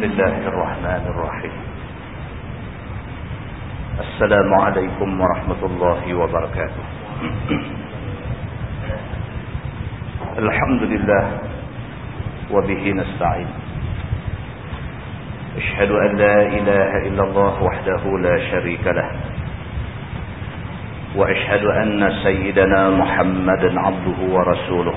بسم الله الرحمن الرحيم. السلام عليكم ورحمة الله وبركاته. الحمد لله وبه نستعين. أشهد أن لا إله إلا الله وحده لا شريك له. وأشهد أن سيدنا محمدا عبده ورسوله.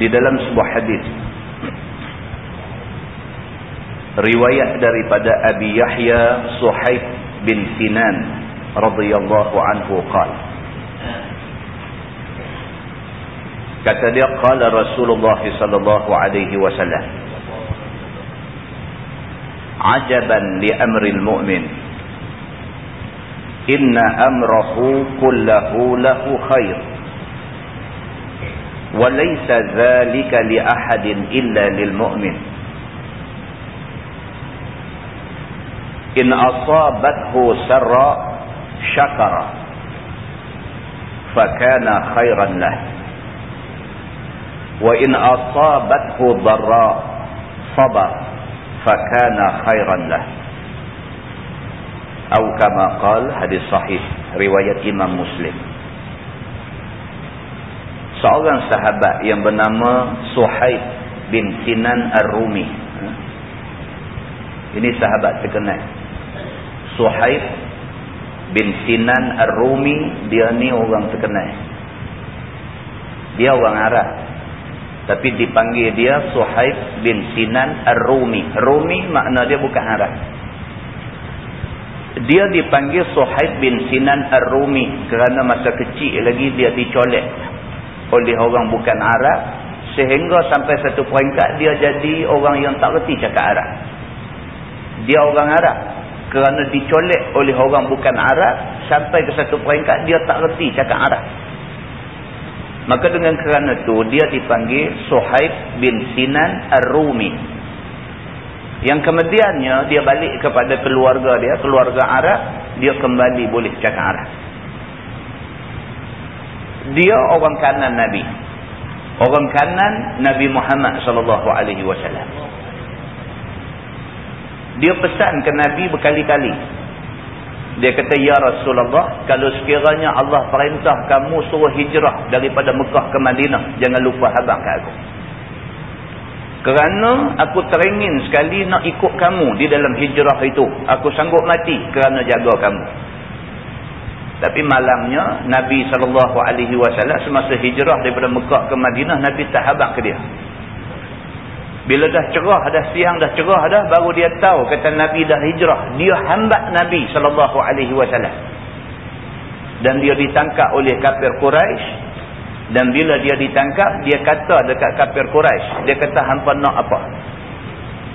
Di dalam sebuah hadis riwayat daripada Abi Yahya Suhaib bin Sinan radhiyallahu anhu qala kata dia qala Rasulullah sallallahu alaihi wasallam ajaban li amril mu'min inna amrahu kullahu lahu khair وليس ذلك لأحد إلا للمؤمن. إن أصابته سراء شكر فكان خيرا له. وإن أصابته ضراء صبر فكان خيرا له. أو كما قال حديث صحيح رواية إمام مسلم. Seorang sahabat yang bernama Suhaib bin Sinan Ar-Rumi. Ini sahabat terkenal. Suhaib bin Sinan Ar-Rumi, dia ni orang terkenal. Dia orang Arab. Tapi dipanggil dia Suhaib bin Sinan Ar-Rumi. Rumi makna dia bukan Arab. Dia dipanggil Suhaib bin Sinan Ar-Rumi kerana masa kecil lagi dia dicolek oleh orang bukan Arab sehingga sampai satu peringkat dia jadi orang yang tak reti cakap Arab. Dia orang Arab kerana dicolek oleh orang bukan Arab sampai ke satu peringkat dia tak reti cakap Arab. Maka dengan kerana tu dia dipanggil Suhaib bin Sinan Ar-Rumi. Yang kemudiannya dia balik kepada keluarga dia keluarga Arab dia kembali boleh cakap Arab dia orang kanan Nabi. Orang kanan Nabi Muhammad sallallahu alaihi wasallam. Dia pesan ke Nabi berkali-kali. Dia kata, Ya Rasulullah, kalau sekiranya Allah perintah kamu suruh hijrah daripada Mekah ke Madinah, jangan lupa habang ke aku. Kerana aku teringin sekali nak ikut kamu di dalam hijrah itu. Aku sanggup mati kerana jaga kamu. Tapi malamnya Nabi SAW semasa hijrah daripada Mekah ke Madinah Nabi tak habak ke dia. Bila dah cerah dah siang dah cerah dah baru dia tahu kata Nabi dah hijrah. Dia hambat Nabi SAW. Dan dia ditangkap oleh kafir Quraisy dan bila dia ditangkap dia kata dekat kafir Quraisy dia kata hampa nak apa?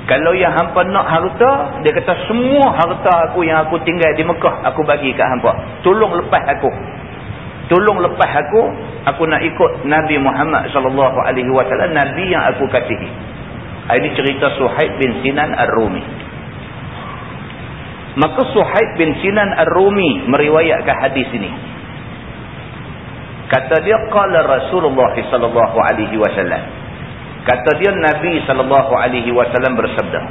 Kalau yang hampa nak harta, dia kata semua harta aku yang aku tinggal di Mekah, aku bagi kat hampa. Tolong lepas aku. Tolong lepas aku, aku nak ikut Nabi Muhammad sallallahu alaihi wasallam, nabi yang aku kasihi. Ini cerita Suhaib bin Sinan Ar-Rumi. Maka Suhaib bin Sinan Ar-Rumi meriwayatkan hadis ini. Kata dia qala Rasulullah sallallahu alaihi wasallam Kata dia Nabi SAW bersabda.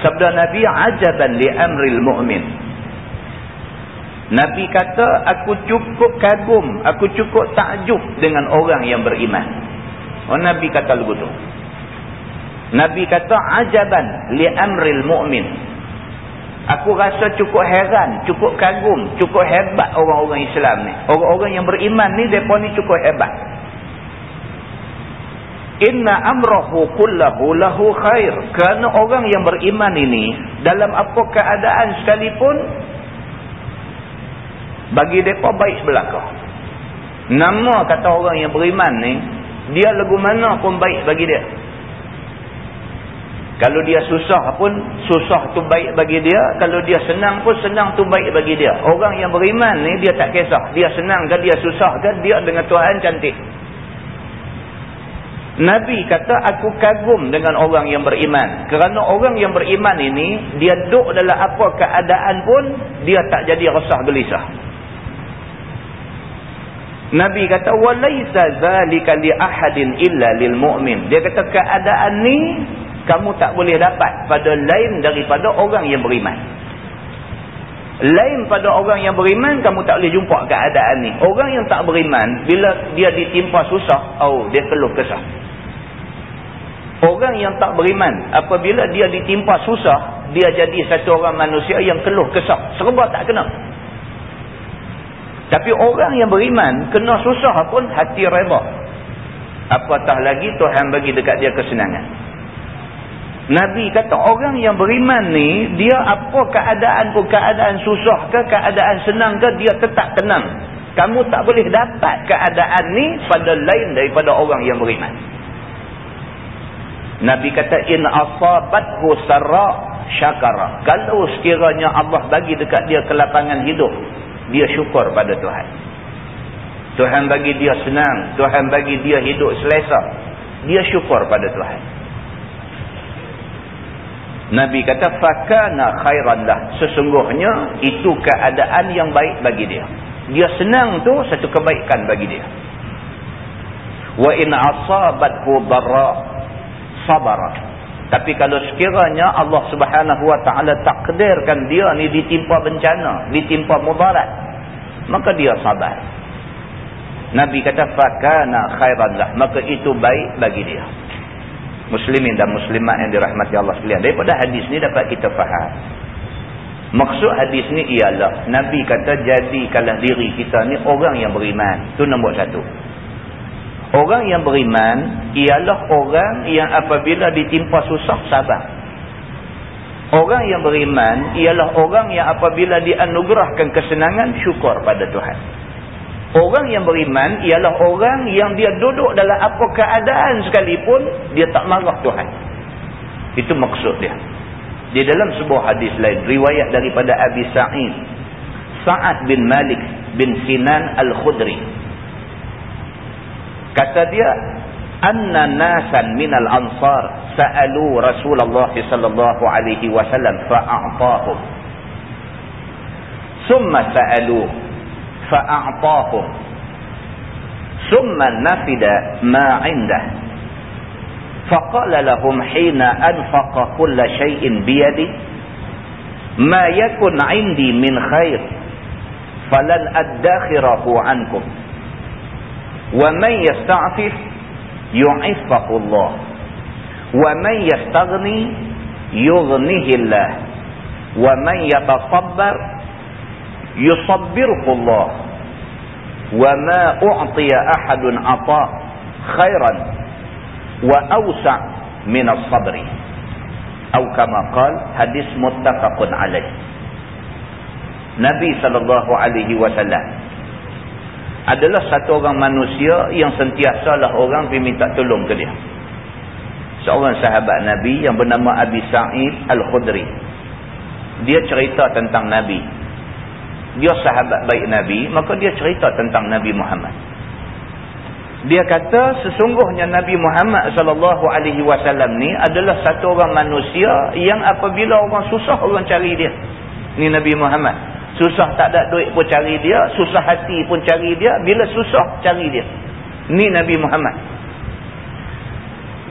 Sabda Nabi ajaban li amril mu'min. Nabi kata aku cukup kagum, aku cukup takjub dengan orang yang beriman. Oh Nabi kata begitu. Nabi kata ajaban li amril mu'min. Aku rasa cukup heran, cukup kagum, cukup hebat orang-orang Islam ni. Orang-orang yang beriman ni depa ni cukup hebat inna amrahu kullahu lahu khair kerana orang yang beriman ini dalam apa keadaan sekalipun bagi mereka baik belaka nama kata orang yang beriman ni Dia lagu mana pun baik bagi dia. Kalau dia susah pun, susah tu baik bagi dia. Kalau dia senang pun, senang tu baik bagi dia. Orang yang beriman ni, dia tak kisah. Dia senang ke, dia susah ke, dia dengan Tuhan cantik. Nabi kata aku kagum dengan orang yang beriman. Kerana orang yang beriman ini dia duduk dalam apa keadaan pun dia tak jadi resah gelisah. Nabi kata walaisa zalika li ahadin illa lil mu'min. Dia kata keadaan ni kamu tak boleh dapat pada lain daripada orang yang beriman. Lain pada orang yang beriman, kamu tak boleh jumpa keadaan ni. Orang yang tak beriman, bila dia ditimpa susah, oh, dia keluh kesah. Orang yang tak beriman, apabila dia ditimpa susah, dia jadi satu orang manusia yang keluh kesah. Serba tak kena. Tapi orang yang beriman, kena susah pun hati reba. Apatah lagi Tuhan bagi dekat dia kesenangan. Nabi kata orang yang beriman ni, dia apa keadaan pun, keadaan susah ke, keadaan senang ke, dia tetap tenang. Kamu tak boleh dapat keadaan ni pada lain daripada orang yang beriman. Nabi kata, In asabathu sarra syakara. Kalau sekiranya Allah bagi dekat dia kelapangan hidup, dia syukur pada Tuhan. Tuhan bagi dia senang, Tuhan bagi dia hidup selesa. Dia syukur pada Tuhan. Nabi kata fakana khairan lah sesungguhnya itu keadaan yang baik bagi dia dia senang tu satu kebaikan bagi dia wa in asabathu darra sabara tapi kalau sekiranya Allah Subhanahu wa taala takdirkan dia ni ditimpa bencana ditimpa mudarat maka dia sabar Nabi kata fakana khairan lah maka itu baik bagi dia muslimin dan muslimat yang dirahmati Allah sekalian. Daripada hadis ni dapat kita faham. Maksud hadis ni ialah Nabi kata jadikanlah diri kita ni orang yang beriman. Itu nombor satu. Orang yang beriman ialah orang yang apabila ditimpa susah sabar. Orang yang beriman ialah orang yang apabila dianugerahkan kesenangan syukur pada Tuhan. Orang yang beriman ialah orang yang dia duduk dalam apa keadaan sekalipun, dia tak marah Tuhan. Itu maksud dia. Di dalam sebuah hadis lain, riwayat daripada Abi Sa'id. Sa'ad bin Malik bin Sinan Al-Khudri. Kata dia, Anna nasan minal ansar sa'alu Rasulullah sallallahu alaihi wasallam fa'a'tahum. Summa sa'aluh فأعطاهم ثم نفد ما عنده فقال لهم حين أنفق كل شيء بيدي ما يكن عندي من خير فلن أدخره عنكم ومن يستعفف يعفه الله. ومن يستغني يغنيه الله. ومن يتصبر يصبره الله. وما أعطي أحد عطاء خيرا وأوسع من الصبر. أو كما قال حديث متفق عليه. Nabi sallallahu alaihi wasallam adalah satu orang manusia yang sentiasalah orang pergi minta tolong ke dia. Seorang sahabat Nabi yang bernama Abi Sa'id Al-Khudri. Dia cerita tentang Nabi dia sahabat baik Nabi, maka dia cerita tentang Nabi Muhammad. Dia kata sesungguhnya Nabi Muhammad sallallahu alaihi wasallam ni adalah satu orang manusia yang apabila orang susah orang cari dia. Ni Nabi Muhammad. Susah tak ada duit pun cari dia, susah hati pun cari dia, bila susah cari dia. Ni Nabi Muhammad.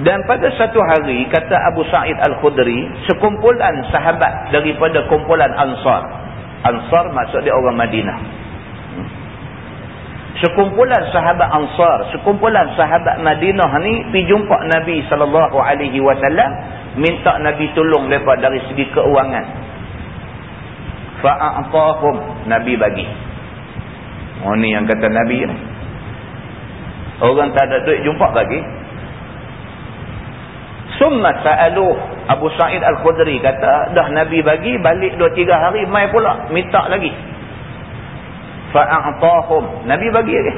Dan pada satu hari kata Abu Sa'id Al-Khudri, sekumpulan sahabat daripada kumpulan Ansar Ansar maksud dia orang Madinah. Sekumpulan sahabat Ansar, sekumpulan sahabat Madinah ni pergi jumpa Nabi wasallam minta Nabi tolong depa dari segi keuangan. Fa'atahum Nabi bagi. Oh ni yang kata Nabi ni. Orang tak ada duit jumpa bagi. Summa sa'aluh Abu Sa'id Al-Khudri kata, dah Nabi bagi, balik 2-3 hari, mai pula, minta lagi. Fa'a'tahum. Nabi bagi lagi.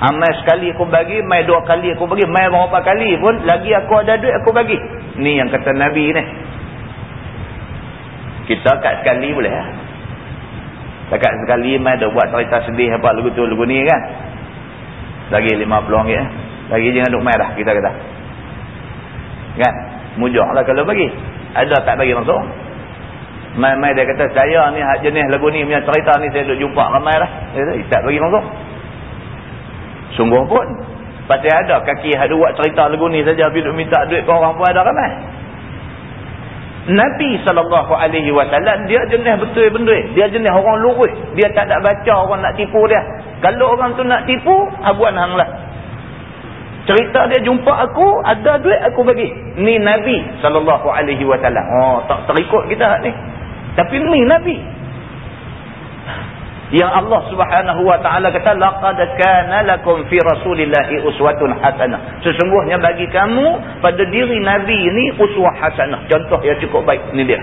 Amal sekali aku bagi, mai dua kali aku bagi, mai berapa kali pun, lagi aku ada duit aku bagi. Ni yang kata Nabi ni. Kita kat sekali boleh lah. Dekat sekali mai dah buat cerita sedih apa lagu tu lagu ni kan. Lagi RM50 ya. Lagi jangan duk mai dah kita kata. Kan? Mujur lah kalau bagi. Ada tak bagi langsung? Mai-mai dia kata saya ni jenis lagu ni punya cerita ni saya duk jumpa ramai lah. Dia kata, tak bagi langsung. Sungguh pun. Pasti ada kaki ada buat cerita lagu ni saja. Bila minta duit ke orang pun ada ramai. Nabi SAW dia jenis betul-betul. Dia jenis orang lurus. Dia tak nak baca orang nak tipu dia. Kalau orang tu nak tipu, habuan hang lah. Cerita dia jumpa aku, ada duit aku bagi. Ni Nabi SAW. Oh, tak terikut kita ni. Tapi ni Nabi yang Allah Subhanahu wa taala kata laqad kana lakum fi rasulillahi uswatun hasanah. Sesungguhnya bagi kamu pada diri nabi ini uswah hasanah. Contoh yang cukup baik ni dia.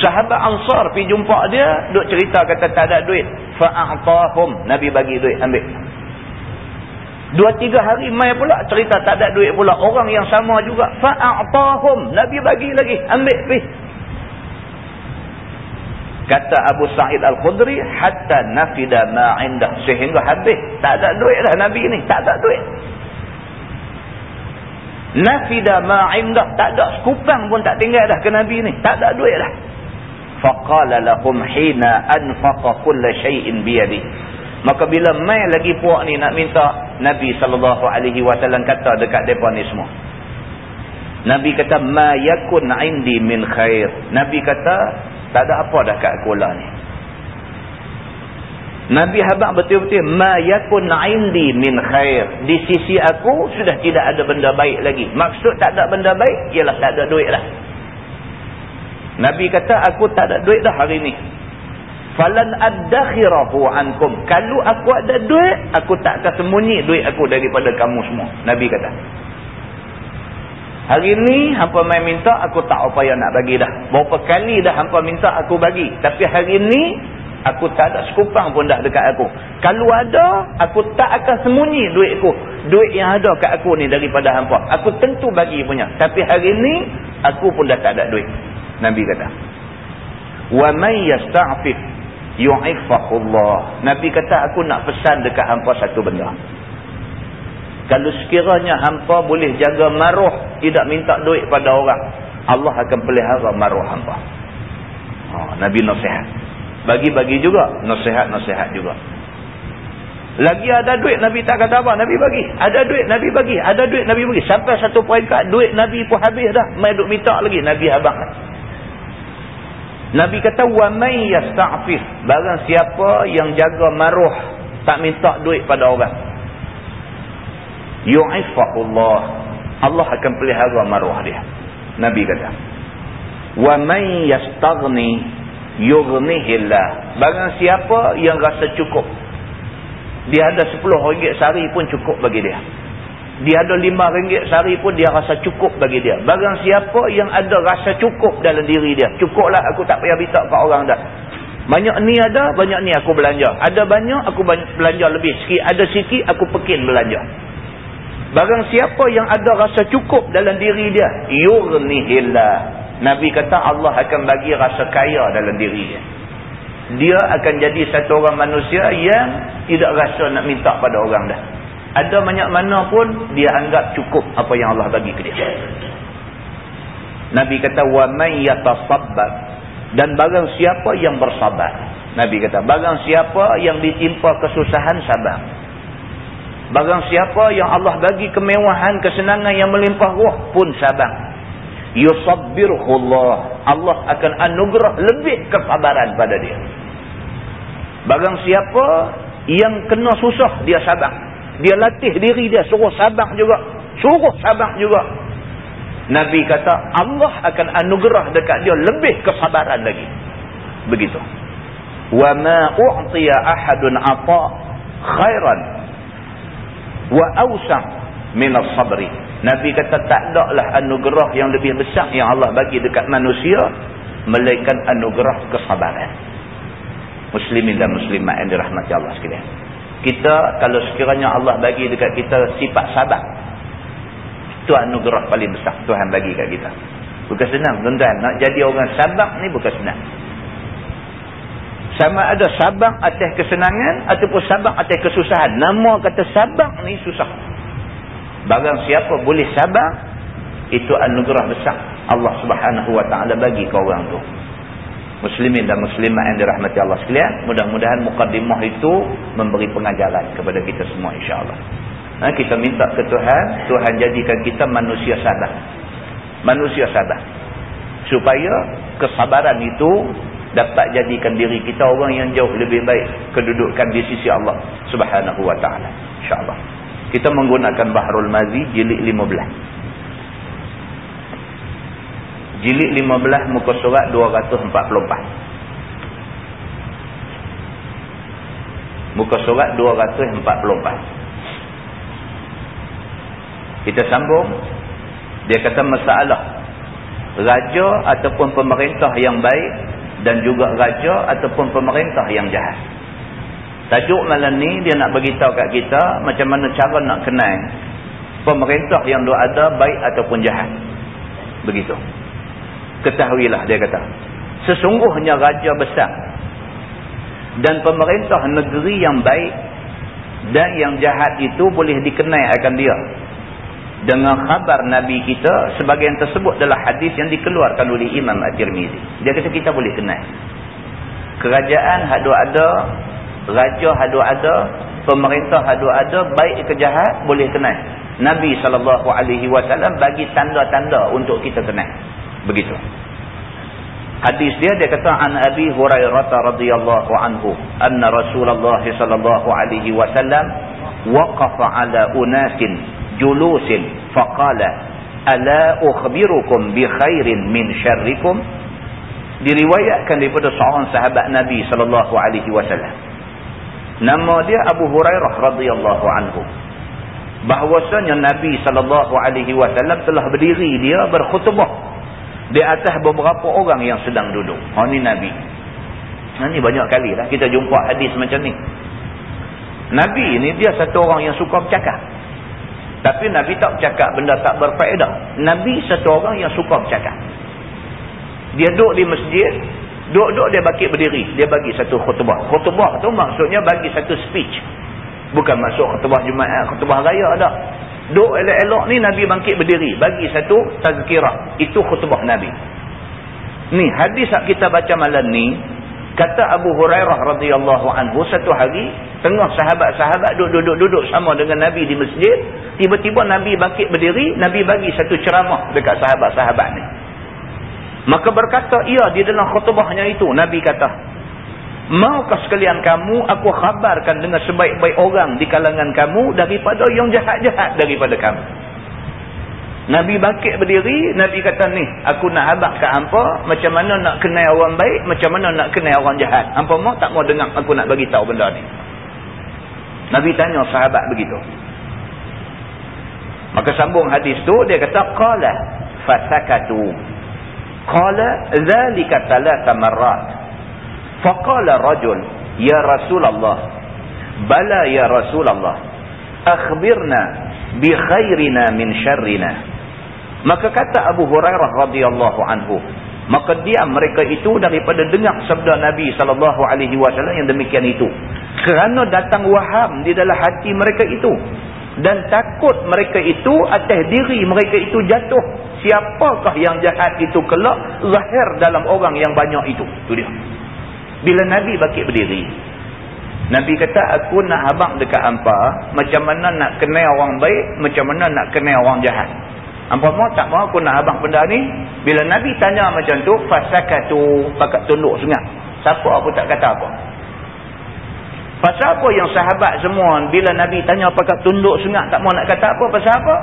Sahabat ansar pi jumpa dia duk cerita kata tak ada duit. Fa'atahum. Nabi bagi duit ambil. Dua tiga hari mai pula cerita tak ada duit pula. Orang yang sama juga. Fa'atahum. Nabi bagi lagi ambil pi Kata Abu Sa'id Al-Khudri, hatta nafida ma'indah. Sehingga habis. Tak ada duit dah Nabi ni. Tak ada duit. Nafida ma'indah. Tak ada sekupang pun tak tinggal dah ke Nabi ni. Tak ada duit dah. Faqala lahum hina anfaqa kulla syai'in biyadi. Maka bila mai lagi puak ni nak minta Nabi SAW kata dekat mereka ni semua. Nabi kata, ma yakun indi min khair. Nabi kata, tak ada apa dah kat aku lah ni. Nabi habak betul-betul. Ma yakun indi min khair. Di sisi aku sudah tidak ada benda baik lagi. Maksud tak ada benda baik ialah tak ada duit lah. Nabi kata aku tak ada duit dah hari ni. Falan addakhirahu ankum. Kalau aku ada duit, aku tak akan sembunyi duit aku daripada kamu semua. Nabi kata. Hari ni hampa main minta aku tak apa yang nak bagi dah. Berapa kali dah hampa minta aku bagi. Tapi hari ni aku tak ada sekupang pun dah dekat aku. Kalau ada aku tak akan sembunyi duit aku. Duit yang ada kat aku ni daripada hampa. Aku tentu bagi punya. Tapi hari ni aku pun dah tak ada duit. Nabi kata. Wa may yasta'fif yu'ifahullah. Nabi kata aku nak pesan dekat hampa satu benda. Kalau sekiranya hampa boleh jaga maruh, tidak minta duit pada orang. Allah akan pelihara maruh hampa. Ha, Nabi nasihat. Bagi-bagi juga. Nasihat-nasihat juga. Lagi ada duit Nabi tak kata apa. Nabi bagi. Ada duit Nabi bagi. Ada duit Nabi bagi. Sampai satu peringkat duit Nabi pun habis dah. Mai duk minta lagi Nabi abang. Nabi kata wa may yasta'fif barang siapa yang jaga maruh tak minta duit pada orang yu'ifahullah Allah akan pelihara maruah dia Nabi kata wa man yastaghni yughnihillah barang siapa yang rasa cukup dia ada 10 ringgit sehari pun cukup bagi dia dia ada 5 ringgit sehari pun dia rasa cukup bagi dia barang siapa yang ada rasa cukup dalam diri dia cukuplah aku tak payah minta kat orang dah banyak ni ada, banyak ni aku belanja. Ada banyak, aku belanja lebih sikit. Ada sikit, aku pekin belanja. Barang siapa yang ada rasa cukup dalam diri dia, yughnihillah. Nabi kata Allah akan bagi rasa kaya dalam diri dia. Dia akan jadi satu orang manusia yang tidak rasa nak minta pada orang dah. Ada banyak mana pun dia anggap cukup apa yang Allah bagi ke dia. Nabi kata wa man yatasabbar dan barang siapa yang bersabar. Nabi kata barang siapa yang ditimpa kesusahan sabar. Barang siapa yang Allah bagi kemewahan, kesenangan yang melimpah ruh pun sabar. Yusabbirullah. Allah akan anugerah lebih kesabaran pada dia. Barang siapa yang kena susah, dia sabar. Dia latih diri dia, suruh sabar juga. Suruh sabar juga. Nabi kata, Allah akan anugerah dekat dia lebih kesabaran lagi. Begitu. وَمَا أُعْطِيَ أَحَدٌ عَطَى خَيْرًا wa awsam min as-sabri nabi kata tak adaklah anugerah yang lebih besar yang Allah bagi dekat manusia melainkan anugerah kesabaran. Muslimin dan muslimat yang dirahmati Allah sekalian. Kita kalau sekiranya Allah bagi dekat kita sifat sabar itu anugerah paling besar Tuhan bagi kat kita. Bukan senang tuan-tuan. Nak jadi orang sabar ni bukan senang sama ada sabar atas kesenangan ataupun sabar atas kesusahan. Nama kata sabar ni susah. Barang siapa boleh sabar itu anugerah besar Allah subhanahu wa ta'ala bagi ke orang tu. Muslimin dan muslimat yang dirahmati Allah sekalian mudah-mudahan mukaddimah itu memberi pengajaran kepada kita semua insyaAllah. Ha, kita minta ke Tuhan Tuhan jadikan kita manusia sabar manusia sabar supaya kesabaran itu dapat jadikan diri kita orang yang jauh lebih baik kedudukan di sisi Allah subhanahu wa ta'ala. insyaAllah. Kita menggunakan Bahrul Mazi jilid 15 jilid 15 muka surat 244 muka surat 244 kita sambung. Dia kata masalah raja ataupun pemerintah yang baik dan juga raja ataupun pemerintah yang jahat. Tajuk malam ni dia nak beritahu kat kita macam mana cara nak kenal pemerintah yang ada baik ataupun jahat. Begitu. Ketahuilah dia kata sesungguhnya raja besar dan pemerintah negeri yang baik dan yang jahat itu boleh dikenai akan dia dengan khabar Nabi kita sebagai yang tersebut adalah hadis yang dikeluarkan oleh Imam At-Tirmizi. Dia kata kita boleh kenai kerajaan hadu ada raja hadu ada pemerintah hadu ada baik ke jahat boleh kenai Nabi SAW bagi tanda-tanda untuk kita kenai begitu. Hadis dia dia kata an abi hurairah radhiyallahu anhu anna rasulullah sallallahu alaihi wasallam waqafa ala unasin julusin faqala ala ukhbirukum bi khairin min syarrikum diriwayatkan daripada seorang sahabat nabi sallallahu alaihi wasallam nama dia abu hurairah radhiyallahu anhu bahwasanya nabi sallallahu alaihi wasallam telah berdiri dia berkhutbah di atas beberapa orang yang sedang duduk. Ha ni Nabi. Ha ni banyak kali lah kita jumpa hadis macam ni. Nabi ni dia satu orang yang suka bercakap. Tapi Nabi tak bercakap benda tak berfaedah. Nabi satu orang yang suka bercakap. Dia duduk di masjid, duduk-duduk dia bakit berdiri, dia bagi satu khutbah. Khutbah tu maksudnya bagi satu speech. Bukan masuk khutbah Jumaat, khutbah raya dah. Duk elok-elok ni Nabi bangkit berdiri. Bagi satu tazkirah. Itu khutbah Nabi. Ni hadis yang kita baca malam ni. Kata Abu Hurairah radhiyallahu anhu satu hari. Tengah sahabat-sahabat duduk-duduk sama dengan Nabi di masjid. Tiba-tiba Nabi bangkit berdiri. Nabi bagi satu ceramah dekat sahabat-sahabat ni. Maka berkata ia di dalam khutbahnya itu. Nabi kata. Maukah sekalian kamu aku khabarkan dengan sebaik-baik orang di kalangan kamu daripada yang jahat-jahat daripada kamu. Nabi bakit berdiri, Nabi kata ni, aku nak habak ke hampa, macam mana nak kenal orang baik, macam mana nak kenal orang jahat. Hampa mau tak mau dengar aku nak bagi tahu benda ni. Nabi tanya sahabat begitu. Maka sambung hadis tu, dia kata, Qala fasakatu. Qala zalika talata marrat. Faqala rajul, Ya Rasulullah, Bala ya Rasulullah, Akhbirna bi khairina min syarrina. Maka kata Abu Hurairah radhiyallahu anhu, maka dia mereka itu daripada dengar sabda Nabi sallallahu alaihi wasallam yang demikian itu. Kerana datang waham di dalam hati mereka itu dan takut mereka itu atas diri mereka itu jatuh. Siapakah yang jahat itu kelak zahir dalam orang yang banyak itu? Itu dia. Bila Nabi bakit berdiri. Nabi kata aku nak habang dekat hampa. Macam mana nak kenal orang baik. Macam mana nak kenal orang jahat. Hampa mau tak mau aku nak habang benda ni. Bila Nabi tanya macam tu. Fasakatu pakat tunduk sengat. Siapa aku tak kata apa. Pasal apa yang sahabat semua. Bila Nabi tanya pakat tunduk sengat. Tak mau nak kata apa. Pasal apa?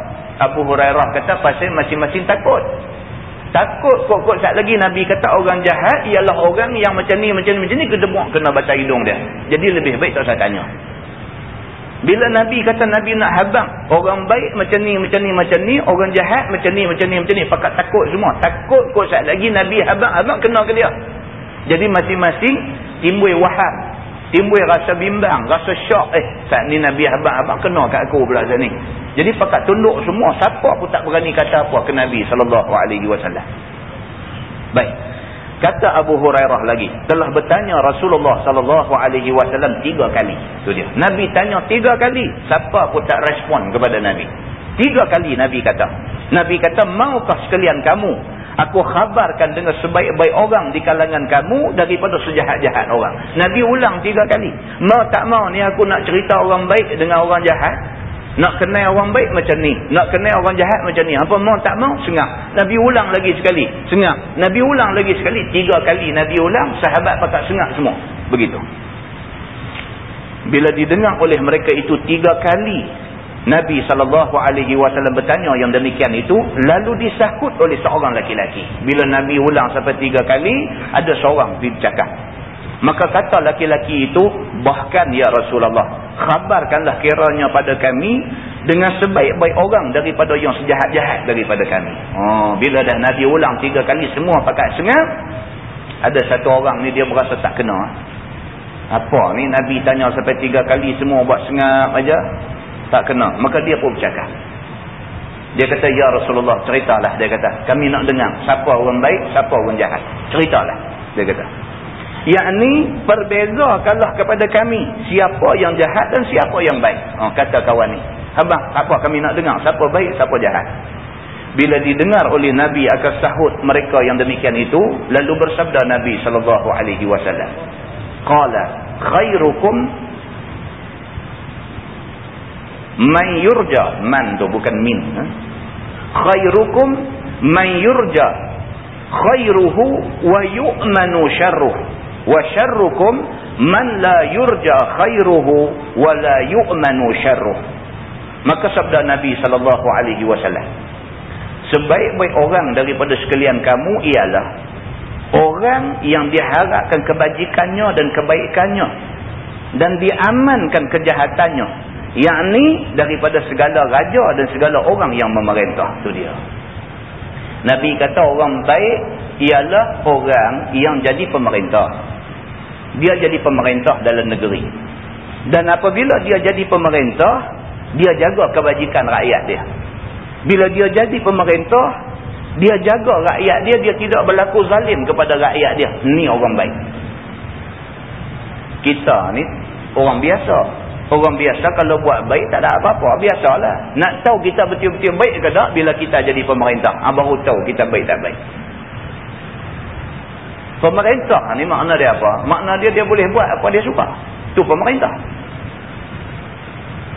Abu Hurairah kata pasal masing-masing takut. Takut kok-kok saat lagi Nabi kata orang jahat ialah orang yang macam ni, macam ni, macam ni kedemuk kena baca hidung dia. Jadi lebih baik tak usah tanya. Bila Nabi kata Nabi nak habang, orang baik macam ni, macam ni, macam ni, orang jahat macam ni, macam ni, macam ni, pakat takut semua. Takut kok saat lagi Nabi habang, habang kena ke dia. Jadi masing-masing timbul wahab. timbul rasa bimbang rasa syok eh saat ni Nabi abang-abang kena kat aku pula saat ni jadi pakat tunduk semua siapa pun tak berani kata apa ke Nabi SAW baik kata Abu Hurairah lagi telah bertanya Rasulullah SAW tiga kali tu dia Nabi tanya tiga kali siapa pun tak respon kepada Nabi tiga kali Nabi kata Nabi kata maukah sekalian kamu Aku khabarkan dengan sebaik-baik orang di kalangan kamu daripada sejahat-jahat orang. Nabi ulang tiga kali. Mau tak mau ni aku nak cerita orang baik dengan orang jahat. Nak kenal orang baik macam ni. Nak kenal orang jahat macam ni. Apa mau tak mau? Sengak. Nabi ulang lagi sekali. Sengak. Nabi ulang lagi sekali. Tiga kali Nabi ulang. Sahabat pakat sengak semua. Begitu. Bila didengar oleh mereka itu tiga kali Nabi SAW bertanya yang demikian itu lalu disahut oleh seorang laki-laki. Bila Nabi ulang sampai tiga kali ada seorang bercakap. Maka kata laki-laki itu bahkan ya Rasulullah khabarkanlah kiranya pada kami dengan sebaik-baik orang daripada yang sejahat-jahat daripada kami. Oh, bila dah Nabi ulang tiga kali semua pakat sengap ada satu orang ni dia berasa tak kena. Apa ni Nabi tanya sampai tiga kali semua buat sengap aja tak kena. Maka dia pun bercakap. Dia kata ya Rasulullah ceritalah dia kata. Kami nak dengar siapa orang baik siapa orang jahat. Ceritalah dia kata yakni perbezakanlah kepada kami siapa yang jahat dan siapa yang baik. Oh, kata kawan ni. Abang apa kami nak dengar? Siapa baik siapa jahat? Bila didengar oleh Nabi akan sahut mereka yang demikian itu lalu bersabda Nabi sallallahu alaihi wasallam. Qala khairukum man yurja. Man tu bukan min ha? khairukum man yurja. Khairuhu wa yu'manu syarruh wa syarrukum man la yurja khairuhu wa la yu'manu syarruh. Maka sabda Nabi wasallam sebaik-baik orang daripada sekalian kamu ialah orang yang diharapkan kebajikannya dan kebaikannya dan diamankan kejahatannya yakni daripada segala raja dan segala orang yang memerintah. Tu dia. Nabi kata orang baik ialah orang yang jadi pemerintah dia jadi pemerintah dalam negeri dan apabila dia jadi pemerintah dia jaga kebajikan rakyat dia bila dia jadi pemerintah dia jaga rakyat dia dia tidak berlaku zalim kepada rakyat dia ni orang baik kita ni orang biasa Orang biasa kalau buat baik tak ada apa-apa. Biasalah. Nak tahu kita betul-betul baik ke tak bila kita jadi pemerintah. Ha, baru tahu kita baik tak baik. Pemerintah ni makna dia apa? Makna dia dia boleh buat apa dia suka. tu pemerintah.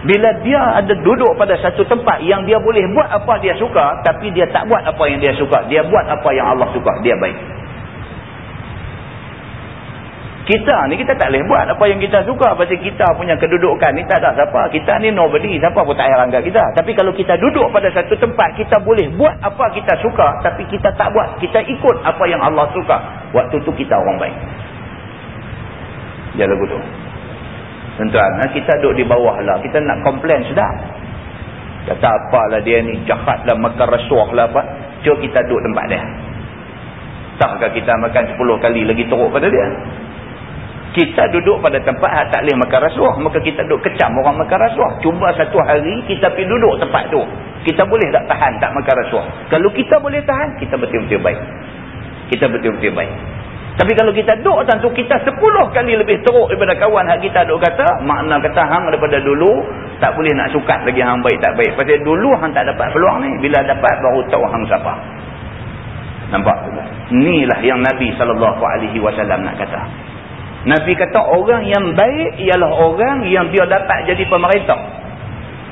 Bila dia ada duduk pada satu tempat yang dia boleh buat apa dia suka. Tapi dia tak buat apa yang dia suka. Dia buat apa yang Allah suka. Dia baik. Kita ni kita tak boleh buat apa yang kita suka pasal kita punya kedudukan ni tak ada siapa. Kita ni nobody, siapa pun tak heran kita. Tapi kalau kita duduk pada satu tempat, kita boleh buat apa kita suka tapi kita tak buat. Kita ikut apa yang Allah suka. Waktu tu kita orang baik. Lagu tu. Tuan-tuan, ha, kita duduk di bawah lah. Kita nak komplain sudah. Kata apalah dia ni jahat lah, makan rasuah lah apa. Cuma kita duduk tempat dia. Takkah kita makan 10 kali lagi teruk pada dia? Kita duduk pada tempat yang tak boleh makan rasuah maka kita duduk kecam orang makan rasuah. Cuba satu hari kita pergi duduk tempat tu. Kita boleh tak tahan tak makan rasuah? Kalau kita boleh tahan kita betul-betul baik. Kita betul-betul baik. Tapi kalau kita duduk tentu kita sepuluh kali lebih teruk daripada kawan yang kita duduk kata makna kata hang daripada dulu tak boleh nak sukat lagi hang baik tak baik. Pasal dulu hang tak dapat peluang ni. Bila dapat baru tahu hang siapa. Nampak? Inilah yang Nabi SAW nak kata Nabi kata orang yang baik ialah orang yang dia dapat jadi pemerintah.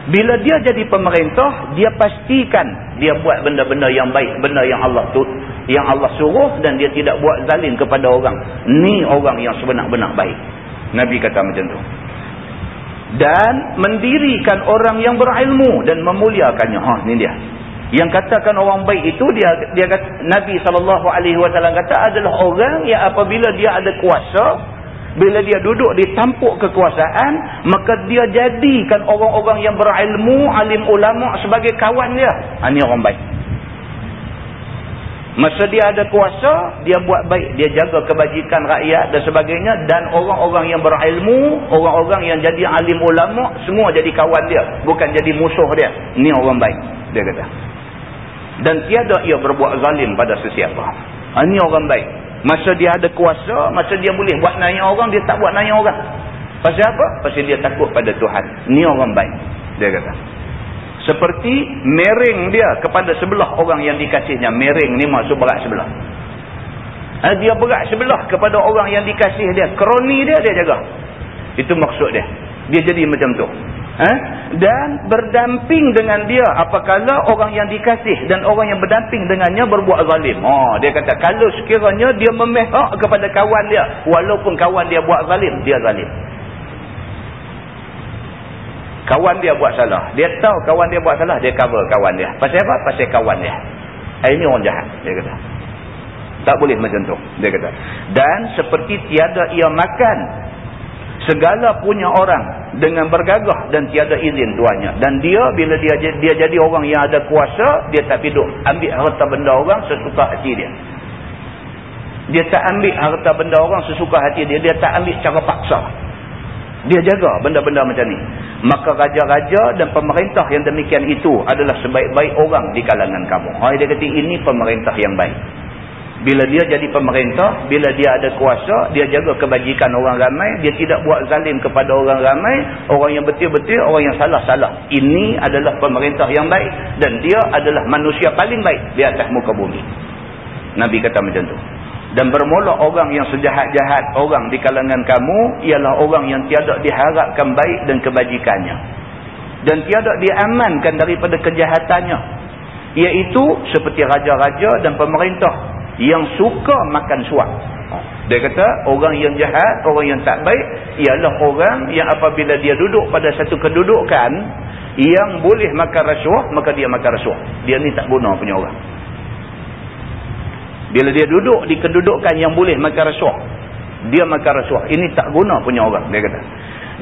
Bila dia jadi pemerintah, dia pastikan dia buat benda-benda yang baik, benda yang Allah tu, yang Allah suruh dan dia tidak buat zalim kepada orang. Ni orang yang sebenar-benar baik. Nabi kata macam tu. Dan mendirikan orang yang berilmu dan memuliakannya. Ha, ni dia. Yang katakan orang baik itu dia dia kata, Nabi SAW kata adalah orang yang apabila dia ada kuasa bila dia duduk di tampuk kekuasaan, maka dia jadikan orang-orang yang berilmu, alim ulama sebagai kawan dia. Ha, ini orang baik. Masa dia ada kuasa, dia buat baik. Dia jaga kebajikan rakyat dan sebagainya. Dan orang-orang yang berilmu, orang-orang yang jadi alim ulama, semua jadi kawan dia. Bukan jadi musuh dia. Ini orang baik. Dia kata. Dan tiada ia berbuat zalim pada sesiapa. Ha, ini orang baik. Masa dia ada kuasa, masa dia boleh buat naya orang, dia tak buat naya orang. Pasal apa? Pasal dia takut pada Tuhan. Ini orang baik. Dia kata seperti mereng dia kepada sebelah orang yang dikasihnya mereng ni maksud berat sebelah ha, dia berat sebelah kepada orang yang dikasih dia kroni dia dia jaga itu maksud dia dia jadi macam tu ha? dan berdamping dengan dia apakala orang yang dikasih dan orang yang berdamping dengannya berbuat zalim oh, dia kata kalau sekiranya dia memehak kepada kawan dia walaupun kawan dia buat zalim dia zalim Kawan dia buat salah. Dia tahu kawan dia buat salah, dia cover kawan dia. Pasal apa? Pasal kawan dia. Ini orang jahat, dia kata. Tak boleh macam tu, dia kata. Dan seperti tiada ia makan segala punya orang dengan bergagah dan tiada izin tuannya. Dan dia, bila dia dia jadi orang yang ada kuasa, dia tak piduk ambil harta benda orang sesuka hati dia. Dia tak ambil harta benda orang sesuka hati dia. Dia tak ambil cara paksa. Dia jaga benda-benda macam ni. Maka raja-raja dan pemerintah yang demikian itu adalah sebaik-baik orang di kalangan kamu. Hai dia kata ini pemerintah yang baik. Bila dia jadi pemerintah, bila dia ada kuasa, dia jaga kebajikan orang ramai, dia tidak buat zalim kepada orang ramai, orang yang betul-betul, orang yang salah-salah. Ini adalah pemerintah yang baik dan dia adalah manusia paling baik di atas muka bumi. Nabi kata macam tu. Dan bermula orang yang sejahat-jahat orang di kalangan kamu ialah orang yang tiada diharapkan baik dan kebajikannya. Dan tiada diamankan daripada kejahatannya. Iaitu seperti raja-raja dan pemerintah yang suka makan suap. Dia kata orang yang jahat, orang yang tak baik ialah orang yang apabila dia duduk pada satu kedudukan yang boleh makan rasuah, maka dia makan rasuah. Dia ni tak guna punya orang. Bila dia duduk di kedudukan yang boleh makan rasuah. Dia makan rasuah. Ini tak guna punya orang. Dia kata.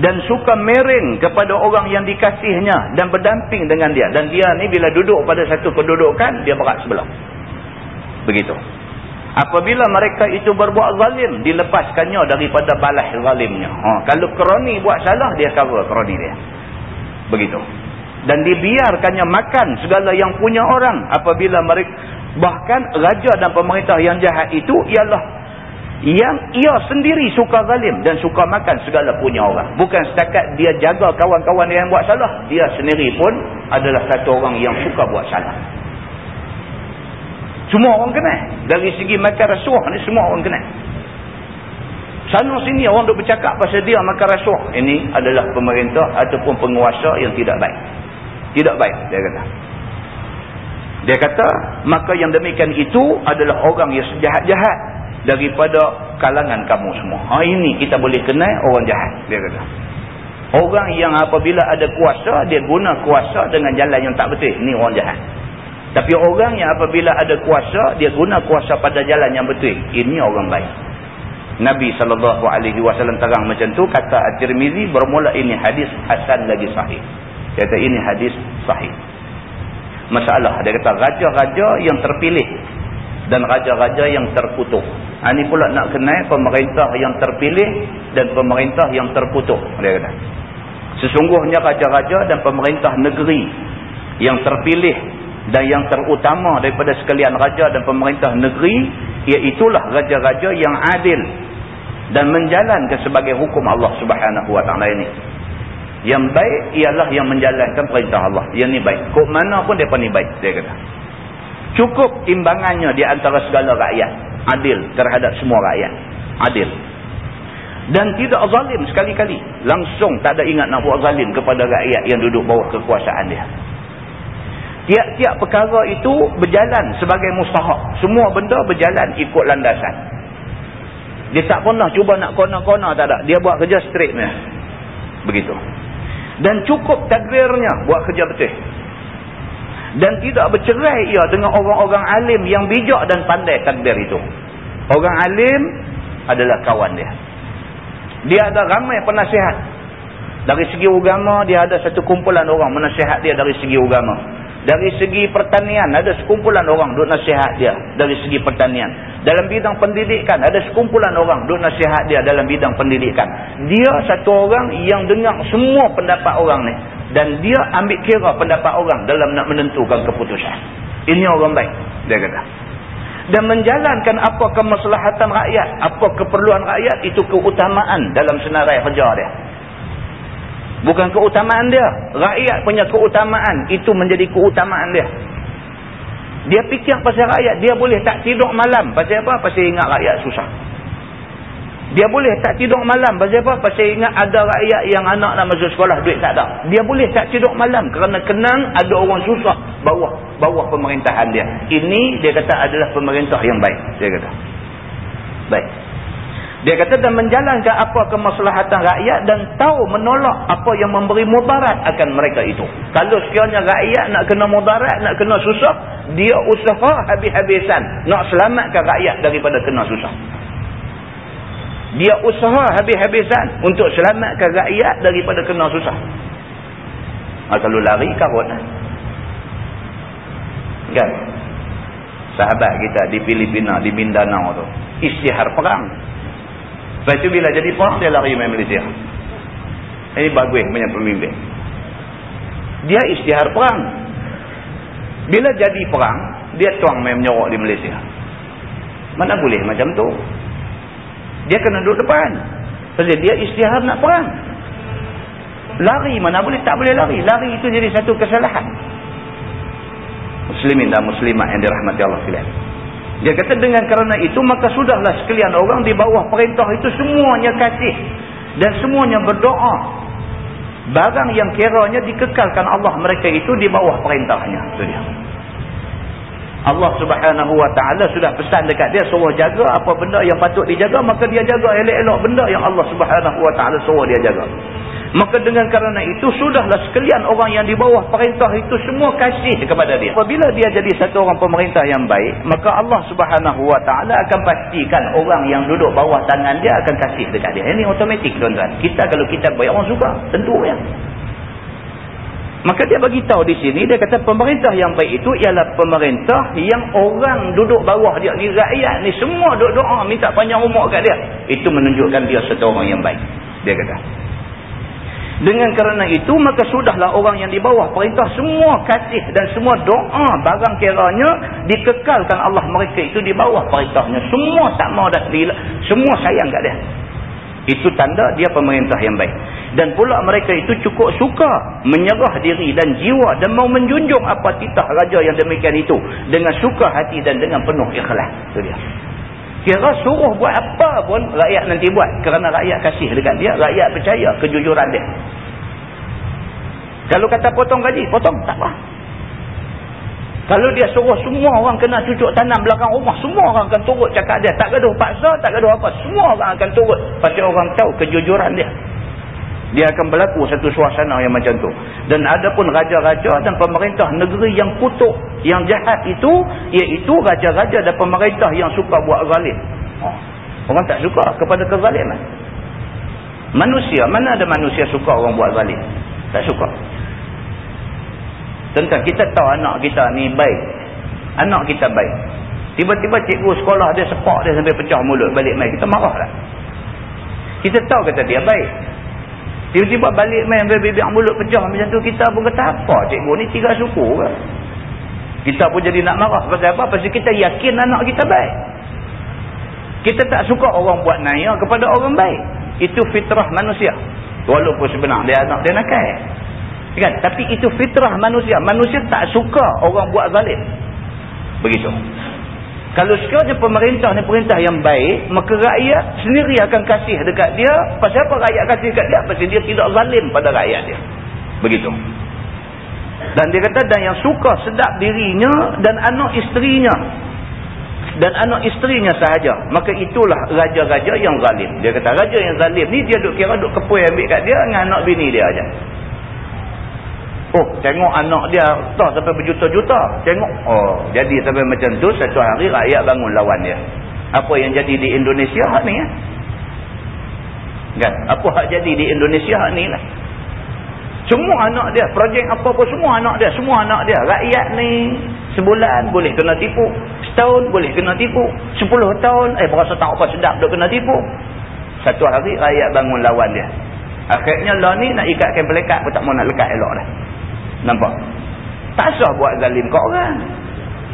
Dan suka mereng kepada orang yang dikasihnya. Dan berdamping dengan dia. Dan dia ni bila duduk pada satu kedudukan. Dia berat sebelah. Begitu. Apabila mereka itu berbuat zalim. Dilepaskannya daripada balas zalimnya. Ha, kalau kroni buat salah. Dia cover kroni dia. Begitu. Dan dibiarkannya makan segala yang punya orang. Apabila mereka Bahkan raja dan pemerintah yang jahat itu ialah yang ia sendiri suka zalim dan suka makan segala punya orang. Bukan setakat dia jaga kawan-kawan yang buat salah. Dia sendiri pun adalah satu orang yang suka buat salah. Semua orang kena. Dari segi makan rasuah ni semua orang kena. Sana sini orang duk bercakap pasal dia makan rasuah. Ini adalah pemerintah ataupun penguasa yang tidak baik. Tidak baik dia kata. Dia kata, maka yang demikian itu adalah orang yang sejahat-jahat daripada kalangan kamu semua. Ha, ini kita boleh kenal orang jahat. Dia kata. Orang yang apabila ada kuasa, dia guna kuasa dengan jalan yang tak betul. Ini orang jahat. Tapi orang yang apabila ada kuasa, dia guna kuasa pada jalan yang betul. Ini orang baik. Nabi SAW terang macam tu, kata At-Tirmizi, bermula ini hadis Hasan lagi sahih. Kata ini hadis sahih masalah. Dia kata raja-raja yang terpilih dan raja-raja yang terkutuk. Ha, ini pula nak kenal pemerintah yang terpilih dan pemerintah yang terkutuk. Dia kata. Sesungguhnya raja-raja dan pemerintah negeri yang terpilih dan yang terutama daripada sekalian raja dan pemerintah negeri iaitulah raja-raja yang adil dan menjalankan sebagai hukum Allah Subhanahu wa taala ini. Yang baik ialah yang menjalankan perintah Allah. Yang ni baik. Kok mana pun mereka ni baik. Dia kata. Cukup timbangannya di antara segala rakyat. Adil terhadap semua rakyat. Adil. Dan tidak zalim sekali-kali. Langsung tak ada ingat nak buat zalim kepada rakyat yang duduk bawah kekuasaan dia. Tiap-tiap perkara itu berjalan sebagai mustahak. Semua benda berjalan ikut landasan. Dia tak pernah cuba nak kona-kona tak ada. Dia buat kerja straight ni. Begitu dan cukup takdirnya buat kerja betul dan tidak bercerai ia dengan orang-orang alim yang bijak dan pandai takdir itu orang alim adalah kawan dia dia ada ramai penasihat dari segi agama dia ada satu kumpulan orang menasihat dia dari segi agama Dari segi pertanian ada sekumpulan orang duk nasihat dia dari segi pertanian. Dalam bidang pendidikan ada sekumpulan orang duk nasihat dia dalam bidang pendidikan. Dia satu orang yang dengar semua pendapat orang ni dan dia ambil kira pendapat orang dalam nak menentukan keputusan. Ini orang baik dia kata. Dan menjalankan apa kemaslahatan rakyat, apa keperluan rakyat itu keutamaan dalam senarai kerja dia. Bukan keutamaan dia. Rakyat punya keutamaan. Itu menjadi keutamaan dia. Dia fikir pasal rakyat. Dia boleh tak tidur malam. Pasal apa? Pasal ingat rakyat susah. Dia boleh tak tidur malam. Pasal apa? Pasal ingat ada rakyat yang anak nak masuk sekolah. Duit tak ada. Dia boleh tak tidur malam. Kerana kenang ada orang susah. Bawah bawah pemerintahan dia. Ini dia kata adalah pemerintah yang baik. Dia kata. Baik. Dia kata dan menjalankan apa kemaslahatan rakyat dan tahu menolak apa yang memberi mudarat akan mereka itu. Kalau sekiranya rakyat nak kena mudarat, nak kena susah, dia usaha habis-habisan nak selamatkan rakyat daripada kena susah. Dia usaha habis-habisan untuk selamatkan rakyat daripada kena susah. Ha, kalau lari, karut. Kan? Sahabat kita di Filipina, di Mindanao tu. Isyihar perang. Lepas itu bila jadi perang, dia lari main Malaysia. Ini bagus punya pemimpin. Dia isytihar perang. Bila jadi perang, dia tuang main menyorok di Malaysia. Mana boleh macam tu? Dia kena duduk depan. Sebab dia isytihar nak perang. Lari mana boleh? Tak boleh lari. Lari itu jadi satu kesalahan. Muslimin dan muslimat yang dirahmati Allah sekalian. Dia kata dengan kerana itu maka sudahlah sekalian orang di bawah perintah itu semuanya kasih. Dan semuanya berdoa. Barang yang kiranya dikekalkan Allah mereka itu di bawah perintahnya. Itu dia. Allah subhanahu wa ta'ala sudah pesan dekat dia suruh jaga apa benda yang patut dijaga. Maka dia jaga elok-elok benda yang Allah subhanahu wa ta'ala suruh dia jaga. Maka dengan kerana itu sudahlah sekalian orang yang di bawah perintah itu semua kasih kepada dia. Apabila dia jadi satu orang pemerintah yang baik, maka Allah subhanahu wa ta'ala akan pastikan orang yang duduk bawah tangan dia akan kasih dekat dia. Ini otomatik tuan-tuan. Kita kalau kita baik orang suka, tentu ya. Maka dia bagi tahu di sini, dia kata pemerintah yang baik itu ialah pemerintah yang orang duduk bawah dia ni, rakyat ni semua duduk doa minta panjang umur kat dia. Itu menunjukkan dia satu orang yang baik. Dia kata. Dengan kerana itu maka sudahlah orang yang di bawah perintah semua kasih dan semua doa barang kiranya dikekalkan Allah mereka itu di bawah perintahnya. Semua tak mau dah semua sayang kat dia. Itu tanda dia pemerintah yang baik. Dan pula mereka itu cukup suka menyerah diri dan jiwa dan mau menjunjung apa titah raja yang demikian itu dengan suka hati dan dengan penuh ikhlas. Itu dia. Kira suruh buat apa pun rakyat nanti buat. Kerana rakyat kasih dekat dia. Rakyat percaya kejujuran dia. Kalau kata potong gaji, potong. Tak apa. Kalau dia suruh semua orang kena cucuk tanam belakang rumah. Semua orang akan turut cakap dia. Tak gaduh paksa, tak gaduh apa. Semua orang akan turut. Pasal orang tahu kejujuran dia dia akan berlaku satu suasana yang macam tu dan ada pun raja-raja dan pemerintah negeri yang kutuk yang jahat itu iaitu raja-raja dan pemerintah yang suka buat zalim oh. orang tak suka kepada kezaliman manusia mana ada manusia suka orang buat zalim tak suka tentang kita tahu anak kita ni baik anak kita baik tiba-tiba cikgu sekolah dia sepak dia sampai pecah mulut balik main kita marah lah kita tahu kata dia baik Tiba-tiba balik main bibir mulut pecah macam tu kita pun kata apa cikgu ni tiga suku ke? Kita pun jadi nak marah pasal apa? Pasal kita yakin anak kita baik. Kita tak suka orang buat naya kepada orang baik. Itu fitrah manusia. Walaupun sebenarnya dia anak dia nakal. Kan? Tapi itu fitrah manusia. Manusia tak suka orang buat zalim. Begitu. Kalau sekiranya pemerintah ni perintah yang baik, maka rakyat sendiri akan kasih dekat dia. Pasal apa rakyat kasih dekat dia? Pasal dia tidak zalim pada rakyat dia. Begitu. Dan dia kata, dan yang suka sedap dirinya dan anak isterinya. Dan anak isterinya sahaja. Maka itulah raja-raja yang zalim. Dia kata, raja yang zalim ni dia duk kira duk kepui ambil kat dia dengan anak bini dia aja. Oh, tengok anak dia tak sampai berjuta-juta. Tengok. Oh, jadi sampai macam tu satu hari rakyat bangun lawan dia. Apa yang jadi di Indonesia hak ni ya? Kan? Apa hak jadi di Indonesia hak ni lah. Semua anak dia. Projek apa pun semua anak dia. Semua anak dia. Rakyat ni sebulan boleh kena tipu. Setahun boleh kena tipu. Sepuluh tahun eh berasa tak apa sedap duk kena tipu. Satu hari rakyat bangun lawan dia. Akhirnya lah ni nak ikatkan pelekat pun tak mau nak lekat elok dah. Nampak? Tak sah buat zalim kat orang.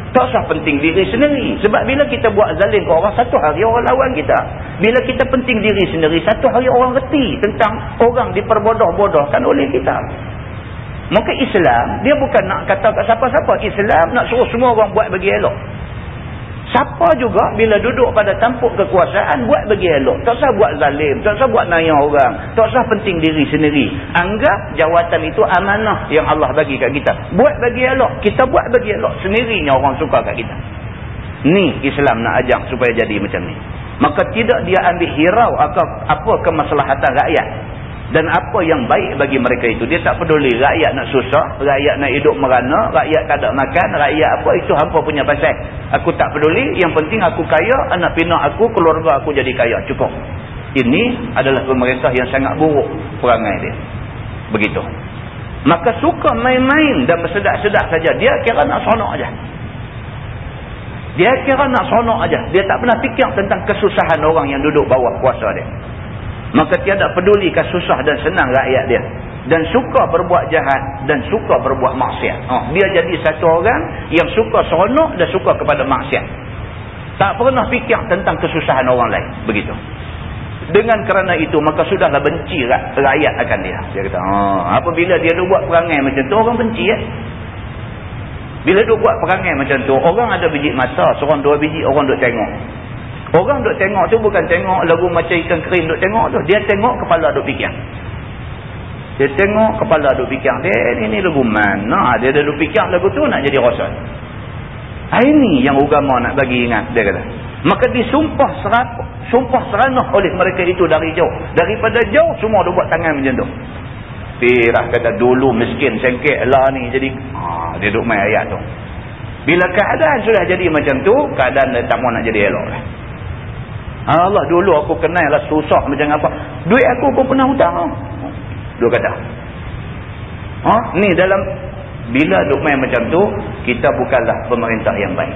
Tak usah penting diri sendiri. Sebab bila kita buat zalim ke orang, satu hari orang lawan kita. Bila kita penting diri sendiri, satu hari orang reti tentang orang diperbodoh-bodohkan oleh kita. Maka Islam, dia bukan nak kata kat siapa-siapa. Islam nak suruh semua orang buat bagi elok. Siapa juga bila duduk pada tampuk kekuasaan buat bagi elok. Tak usah buat zalim. Tak usah buat naya orang. Tak usah penting diri sendiri. Anggap jawatan itu amanah yang Allah bagi kat kita. Buat bagi elok. Kita buat bagi elok. Sendirinya orang suka kat kita. Ni Islam nak ajak supaya jadi macam ni. Maka tidak dia ambil hirau apa, kemaslahatan rakyat dan apa yang baik bagi mereka itu dia tak peduli rakyat nak susah rakyat nak hidup merana rakyat tak ada makan rakyat apa itu hampa punya pasal. Aku tak peduli yang penting aku kaya anak pinak aku keluarga aku jadi kaya cukup. Ini adalah pemerintah yang sangat buruk perangai dia. Begitu. Maka suka main-main dan bersedak-sedak saja dia kira nak sonok aja. Dia kira nak sonok aja. Dia tak pernah fikir tentang kesusahan orang yang duduk bawah kuasa dia maka tiada pedulikan susah dan senang rakyat dia. Dan suka berbuat jahat dan suka berbuat maksiat. Oh, dia jadi satu orang yang suka seronok dan suka kepada maksiat. Tak pernah fikir tentang kesusahan orang lain. Begitu. Dengan kerana itu maka sudahlah benci rakyat akan dia. Dia kata oh, apabila dia duk buat perangai macam tu orang benci ya? bila duk buat perangai macam tu orang ada biji mata seorang dua biji orang duk tengok Orang duk tengok tu bukan tengok lagu macam ikan kering duk tengok tu. Dia tengok kepala duk fikir. Dia tengok kepala duk fikir. Dia ni, ni lagu mana? Dia duk fikir lagu tu nak jadi rasul. Ah, ini yang agama nak bagi ingat. Dia kata. Maka disumpah serat, sumpah seranah oleh mereka itu dari jauh. Daripada jauh semua duk buat tangan macam tu. Pirah kata dulu miskin sengkek lah ni. Jadi ah, dia duk main ayat tu. Bila keadaan sudah jadi macam tu, keadaan dia tak mau nak jadi elok lah. Allah dulu aku kenal lah susah macam apa. Duit aku pun pernah hutang. Dua kata. Ha? Ni dalam bila duk main macam tu, kita bukanlah pemerintah yang baik.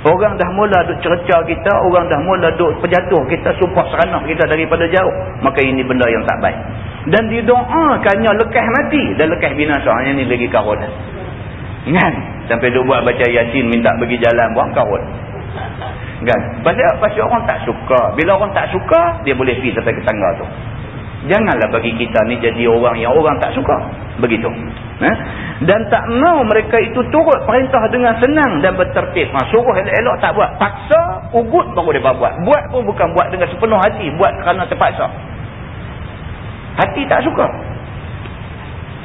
Orang dah mula duk cerca kita, orang dah mula duk penjatuh kita, sumpah seranah kita daripada jauh. Maka ini benda yang tak baik. Dan didoakannya lekas mati dan lekas binasa. Yang ni lagi karun. Kan? Sampai duk buat baca yasin, minta bagi jalan, buat karun. Kan? Pasal, pasal orang tak suka. Bila orang tak suka, dia boleh pergi sampai ke tangga tu. Janganlah bagi kita ni jadi orang yang orang tak suka. Begitu. Eh? Dan tak mau mereka itu turut perintah dengan senang dan bertertib. Ha, suruh elok-elok tak buat. Paksa, ugut baru dia buat. Buat pun bukan buat dengan sepenuh hati. Buat kerana terpaksa. Hati tak suka.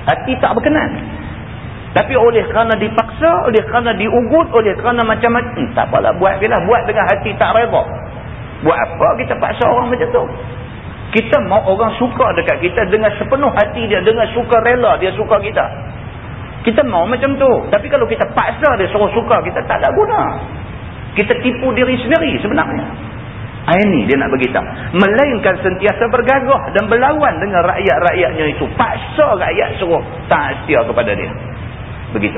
Hati tak berkenan. Tapi oleh kerana dipaksa, oleh kerana diugut, oleh kerana macam-macam. Hmm, tak apalah, buat bila buat dengan hati tak reda. Buat apa kita paksa orang macam tu? Kita mau orang suka dekat kita dengan sepenuh hati dia, dengan suka rela dia suka kita. Kita mau macam tu. Tapi kalau kita paksa dia suruh suka, kita tak ada guna. Kita tipu diri sendiri sebenarnya. Ini dia nak beritahu. Melainkan sentiasa bergagah dan berlawan dengan rakyat-rakyatnya itu. Paksa rakyat suruh tak setia kepada dia begitu.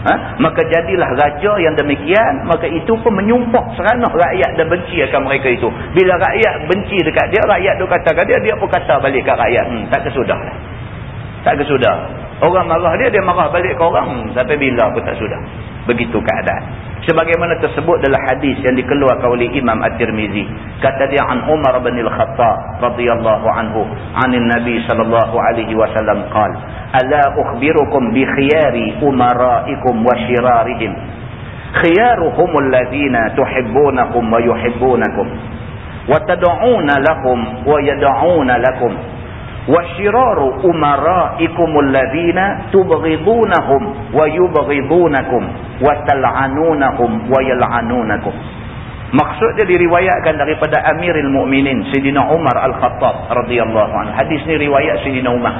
Ha? maka jadilah raja yang demikian maka itu pun menyumpah seranah rakyat dan benci akan mereka itu. Bila rakyat benci dekat dia rakyat tu kata dia dia pun kata balik ke rakyat hmm, tak kesudah. Tak kesudah orang marah dia dia marah balik ke orang hmm, sampai bila pun tak sudah. Begitu keadaan. Sebagaimana tersebut dalam hadis yang dikeluarkan oleh Imam At-Tirmizi. Kata dia an Umar bin Al-Khattab radhiyallahu anhu anin Nabi sallallahu alaihi wasallam qala ala ukhbirukum bi khiyari umaraikum wa shirarihim khiyaruhum alladhina tuhibbunahum wa yuhibbunakum wa tad'una lahum wa yad'una lakum وشرار أمرائكم الذين تبغضونهم ويبغضونكم وتلعنونهم ويلعنونكم Maksud dia diriwayatkan daripada Amirul Mukminin Sayyidina Umar Al-Khattab radhiyallahu anhu. Hadis ni riwayat Sayyidina Umar.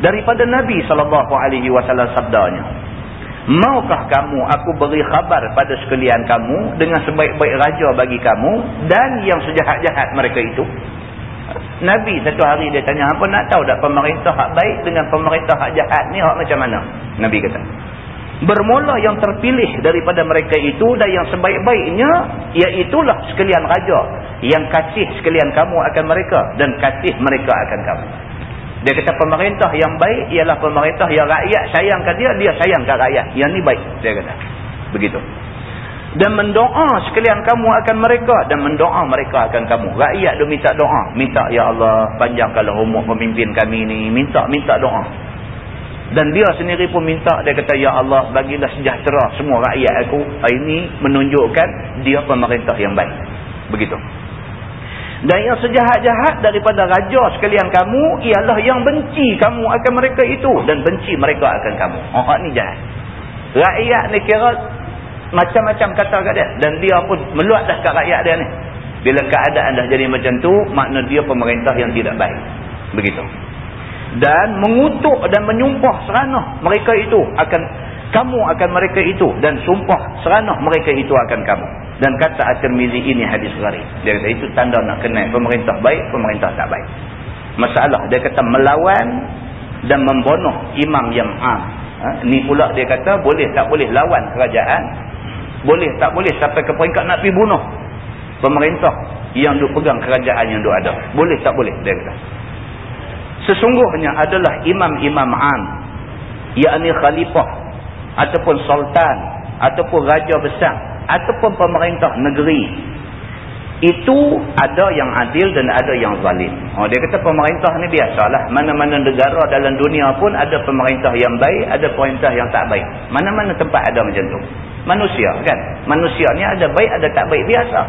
Daripada Nabi sallallahu alaihi wasallam sabdanya, "Maukah kamu aku beri khabar pada sekalian kamu dengan sebaik-baik raja bagi kamu dan yang sejahat-jahat mereka itu?" Nabi satu hari dia tanya, apa nak tahu tak pemerintah hak baik dengan pemerintah hak jahat ni hak macam mana? Nabi kata. Bermula yang terpilih daripada mereka itu dan yang sebaik-baiknya, iaitulah sekalian raja yang kasih sekalian kamu akan mereka dan kasih mereka akan kamu. Dia kata pemerintah yang baik ialah pemerintah yang rakyat sayangkan dia, dia sayangkan rakyat. Yang ni baik, dia kata. Begitu dan mendoa sekalian kamu akan mereka. Dan mendoa mereka akan kamu. Rakyat dia minta doa. Minta ya Allah panjangkanlah umur pemimpin kami ni. Minta minta doa. Dan dia sendiri pun minta. Dia kata ya Allah bagilah sejahtera semua rakyat aku ini menunjukkan dia pemerintah yang baik. Begitu. Dan yang sejahat-jahat daripada raja sekalian kamu ialah yang benci kamu akan mereka itu. Dan benci mereka akan kamu. Orang ni jahat. Rakyat ni kira macam-macam kata kat dia. Dan dia pun meluat dah kat rakyat dia ni. Bila keadaan dah jadi macam tu makna dia pemerintah yang tidak baik. Begitu. Dan mengutuk dan menyumpah seranah mereka itu akan kamu akan mereka itu. Dan sumpah seranah mereka itu akan kamu. Dan kata At-Tirmizi ini hadis gharib dia kata itu tanda nak kenal pemerintah baik pemerintah tak baik. Masalah dia kata melawan dan membunuh imam yang am ha? ni pula dia kata boleh tak boleh lawan kerajaan boleh tak boleh sampai ke peringkat nak pergi bunuh pemerintah yang duk pegang kerajaan yang duk ada. Boleh tak boleh dia kata. Sesungguhnya adalah imam-imam am yakni khalifah ataupun sultan ataupun raja besar ataupun pemerintah negeri itu ada yang adil dan ada yang zalim. Oh, dia kata pemerintah ni biasalah. Mana-mana negara dalam dunia pun ada pemerintah yang baik, ada pemerintah yang tak baik. Mana-mana tempat ada macam tu. Manusia kan? Manusia ni ada baik, ada tak baik. Biasa.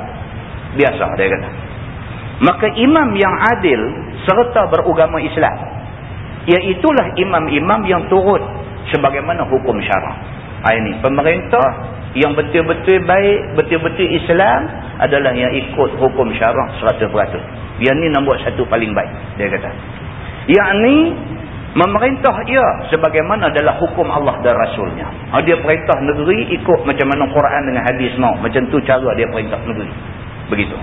Biasa dia kata. Maka imam yang adil serta berugama Islam. Iaitulah imam-imam yang turut sebagaimana hukum syarak. Ini pemerintah yang betul-betul baik, betul-betul Islam adalah yang ikut hukum syarak 100%. Yang ni nombor satu paling baik, dia kata. Yang ni memerintah ia sebagaimana adalah hukum Allah dan Rasulnya. Ha, dia perintah negeri ikut macam mana Quran dengan hadis mau. Macam tu cara dia perintah negeri. Begitu.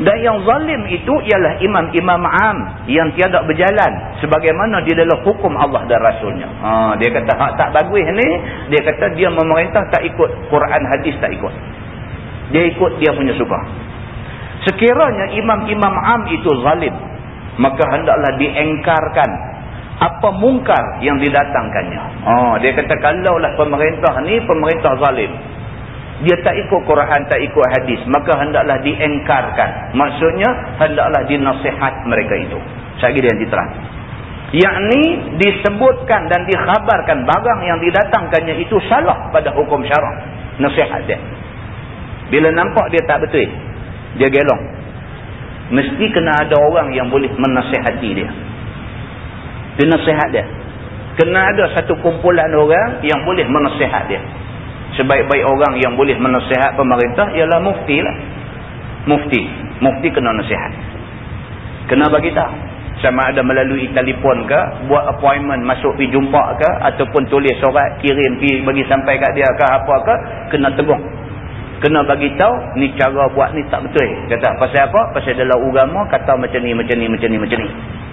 Dan yang zalim itu ialah imam-imam am yang tiada berjalan sebagaimana di dalam hukum Allah dan Rasulnya. Ha, dia kata hak tak bagus ni, dia kata dia memerintah tak ikut Quran hadis tak ikut. Dia ikut dia punya suka. Sekiranya imam-imam am itu zalim, maka hendaklah diengkarkan apa mungkar yang didatangkannya. Oh, dia kata kalaulah pemerintah ni pemerintah zalim, dia tak ikut Quran, tak ikut hadis, maka hendaklah diengkarkan. Maksudnya, hendaklah dinasihat mereka itu. Saya kira yang diterang. Yang ni disebutkan dan dikhabarkan barang yang didatangkannya itu salah pada hukum syarak. Nasihat dia. Bila nampak dia tak betul, dia gelong. Mesti kena ada orang yang boleh menasihati dia. Dia nasihat dia. Kena ada satu kumpulan orang yang boleh menasihat dia sebaik-baik orang yang boleh menasihat pemerintah ialah mufti lah. Mufti. Mufti kena nasihat. Kena bagi tahu. Sama ada melalui telefon ke buat appointment masuk pergi jumpa ke ataupun tulis surat kirim pergi bagi sampai kat dia ke apa ke kena tegur. Kena bagi tahu ni cara buat ni tak betul. Kata pasal apa? Pasal dalam agama kata macam ni macam ni macam ni macam ni.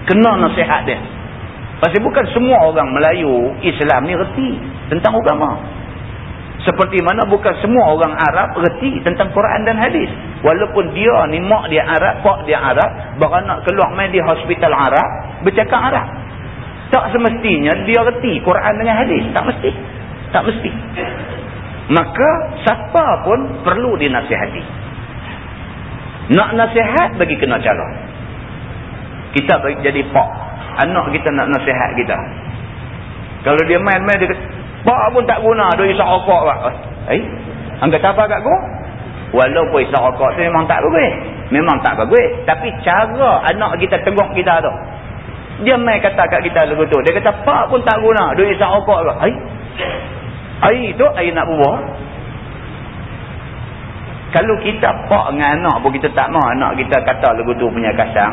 Kena nasihat dia. Pasal bukan semua orang Melayu Islam ni reti tentang agama seperti mana bukan semua orang Arab reti tentang Quran dan hadis. Walaupun dia ni mak dia Arab, pak dia Arab, beranak keluar main di hospital Arab, bercakap Arab. Tak semestinya dia reti Quran dengan hadis. Tak mesti. Tak mesti. Maka siapa pun perlu dinasihati. Nak nasihat bagi kena cara. Kita jadi pak. Anak kita nak nasihat kita. Kalau dia main-main dia kata, Pak pun tak guna dia isap rokok pak. Eh? Angkat apa kat gua? Walaupun isap rokok tu memang tak bagus. Memang tak bagus. Tapi cara anak kita tengok kita tu. Dia main kata kat kita lagu tu. Dia kata pak pun tak guna dia isap rokok pak. Eh? Air tu air nak buah. Kalau kita pak dengan anak pun kita tak mau anak kita kata lagu tu punya kasang.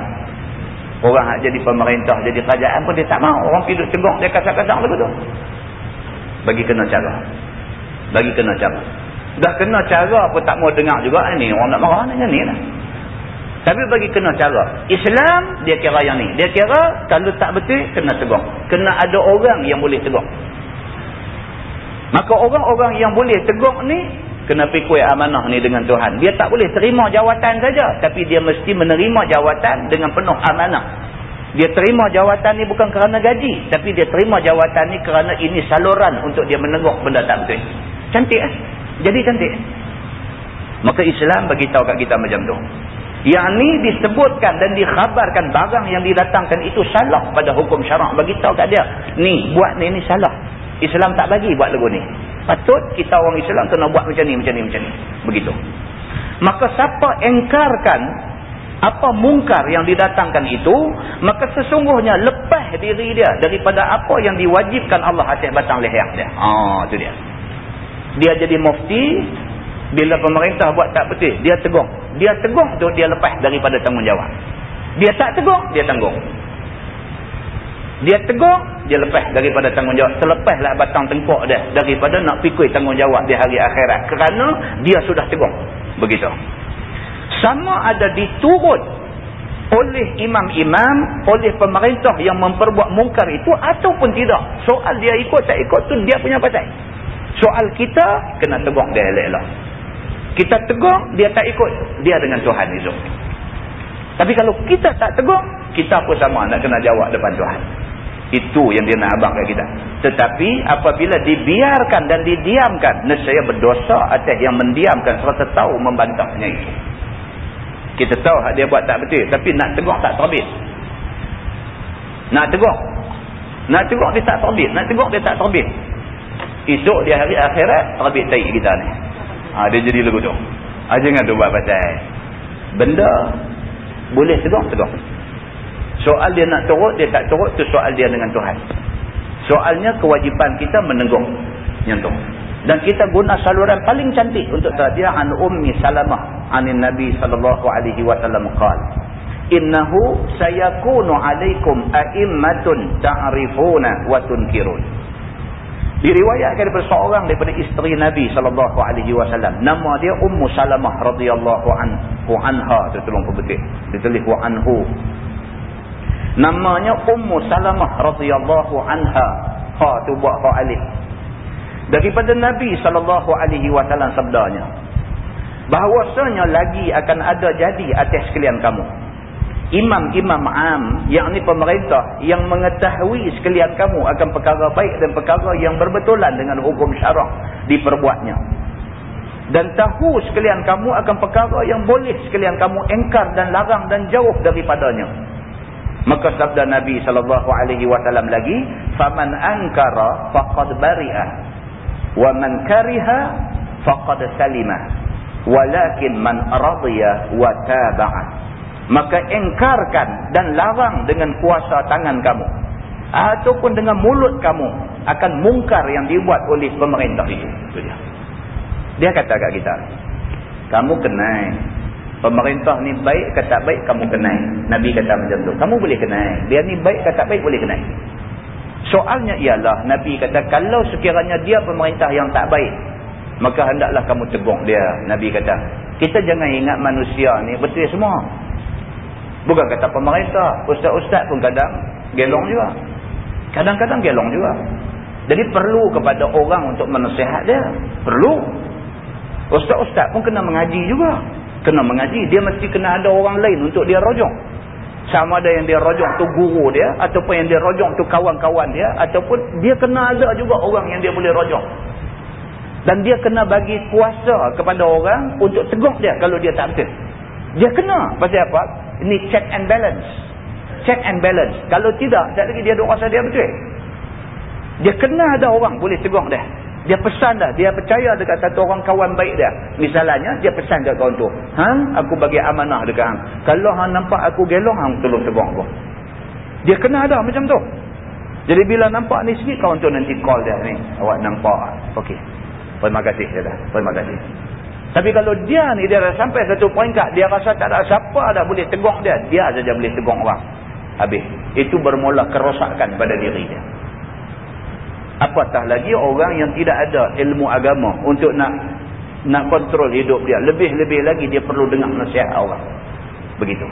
Orang jadi pemerintah, jadi kerajaan pun dia tak mau. Orang pergi tengok dia kasang-kasang lagu tu bagi kena cara bagi kena cara dah kena cara pun tak mau dengar juga ni orang nak marah dengan ni lah Tapi bagi kena cara. Islam, dia kira yang ni. Dia kira, kalau tak betul, kena tegur. Kena ada orang yang boleh tegur. Maka orang-orang yang boleh tegur ni, kena pikui amanah ni dengan Tuhan. Dia tak boleh terima jawatan saja. Tapi dia mesti menerima jawatan dengan penuh amanah. Dia terima jawatan ni bukan kerana gaji. Tapi dia terima jawatan ni kerana ini saluran untuk dia menegur benda tak betul. Cantik eh? Jadi cantik. Maka Islam bagi tahu kat kita macam tu. Yang ni disebutkan dan dikhabarkan barang yang didatangkan itu salah pada hukum syarak. Tahu kat dia. Ni, buat ni, ni salah. Islam tak bagi buat lagu ni. Patut kita orang Islam kena buat macam ni, macam ni, macam ni. Begitu. Maka siapa engkarkan apa mungkar yang didatangkan itu, maka sesungguhnya lepas diri dia daripada apa yang diwajibkan Allah atas batang leher dia. Ah, tu dia. Dia jadi mufti, bila pemerintah buat tak betul, dia tegur. Dia tegur tu dia lepas daripada tanggungjawab. Dia tak tegur, dia tanggung. Dia tegur, dia lepas daripada tanggungjawab. Selepaslah batang tengkuk dia daripada nak pikul tanggungjawab di hari akhirat. Kerana dia sudah tegur. Begitu. Sama ada diturut oleh imam-imam, oleh pemerintah yang memperbuat mungkar itu ataupun tidak. Soal dia ikut tak ikut tu dia punya pasal. Soal kita, kena tegur dia elok-elok. Kita tegur, dia tak ikut. Dia dengan Tuhan itu. Tapi kalau kita tak tegur, kita pun sama nak kena jawab depan Tuhan. Itu yang dia nak abang kat kita. Tetapi apabila dibiarkan dan didiamkan, nescaya berdosa atas yang mendiamkan serta tahu membantahnya itu. Kita tahu dia buat tak betul. Tapi nak tegur tak terbit. Nak tegur. Nak tegur dia tak terbit. Nak tegur dia tak terbit. Esok dia hari akhirat, terbit taik kita ni. Ha, dia jadi lagu tu. Ha, jangan tu buat pasal. Benda boleh tegur, tegur. Soal dia nak turut, dia tak turut, tu soal dia dengan Tuhan. Soalnya kewajipan kita menegur. Yang tu. Dan kita guna saluran paling cantik untuk tadi an ummi salamah anin nabi sallallahu alaihi wasallam qala innahu sayakunu alaikum a'immatun ta'rifuna wa tunkirun Diriwayatkan daripada seorang daripada isteri Nabi sallallahu alaihi wasallam. Nama dia Ummu Salamah radhiyallahu anhu anha tolong pebetik. Ditulis wa anhu. Namanya Ummu Salamah radhiyallahu anha. Ha tu buat ha alif. Daripada Nabi sallallahu alaihi wasallam sabdanya. Bahawasanya lagi akan ada jadi atas sekalian kamu. Imam-imam am yang ni pemerintah yang mengetahui sekalian kamu akan perkara baik dan perkara yang berbetulan dengan hukum syarak diperbuatnya. Dan tahu sekalian kamu akan perkara yang boleh sekalian kamu engkar dan larang dan jauh daripadanya. Maka sabda Nabi sallallahu alaihi wasallam lagi faman ankara faqad bari'a wa man kariha faqad salima. Walakin man radiya wa taba'a. Maka engkarkan dan larang dengan kuasa tangan kamu. Ataupun dengan mulut kamu akan mungkar yang dibuat oleh pemerintah itu. Itu dia. Dia kata kat kita kamu kenal pemerintah ni baik ke tak baik kamu kenal Nabi kata macam tu. Kamu boleh kenal dia ni baik ke tak baik boleh kenal soalnya ialah Nabi kata kalau sekiranya dia pemerintah yang tak baik maka hendaklah kamu tegur dia Nabi kata kita jangan ingat manusia ni betul semua Bukan kata pemerintah. Ustaz-ustaz pun kadang gelong juga. Kadang-kadang gelong juga. Jadi perlu kepada orang untuk menasihat dia. Perlu. Ustaz-ustaz pun kena mengaji juga. Kena mengaji. Dia mesti kena ada orang lain untuk dia rojong. Sama ada yang dia rojong tu guru dia. Ataupun yang dia rojong tu kawan-kawan dia. Ataupun dia kena ada juga orang yang dia boleh rojong. Dan dia kena bagi kuasa kepada orang untuk tegur dia kalau dia tak betul. Dia kena. Pasal apa? Ini check and balance. Check and balance. Kalau tidak, tak lagi dia duk rasa dia betul. Dia kena ada orang boleh tegur dia. Dia pesan dah. Dia percaya dekat satu orang kawan baik dia. Misalnya, dia pesan dekat kawan tu. Hang, aku bagi amanah dekat hang. Kalau hang nampak aku gelong, hang tolong tegur aku. Dia kena ada macam tu. Jadi bila nampak ni sikit, kawan tu nanti call dia ni. Awak nampak. Okey. Terima kasih. Dia dah. Terima kasih. Tapi kalau dia ni dia dah sampai satu poin kat dia rasa tak ada siapa dah boleh tegur dia, dia saja boleh tegur orang. Habis. Itu bermula kerosakan pada diri dia. Apatah lagi orang yang tidak ada ilmu agama untuk nak nak kontrol hidup dia. Lebih-lebih lagi dia perlu dengar nasihat orang. Begitu.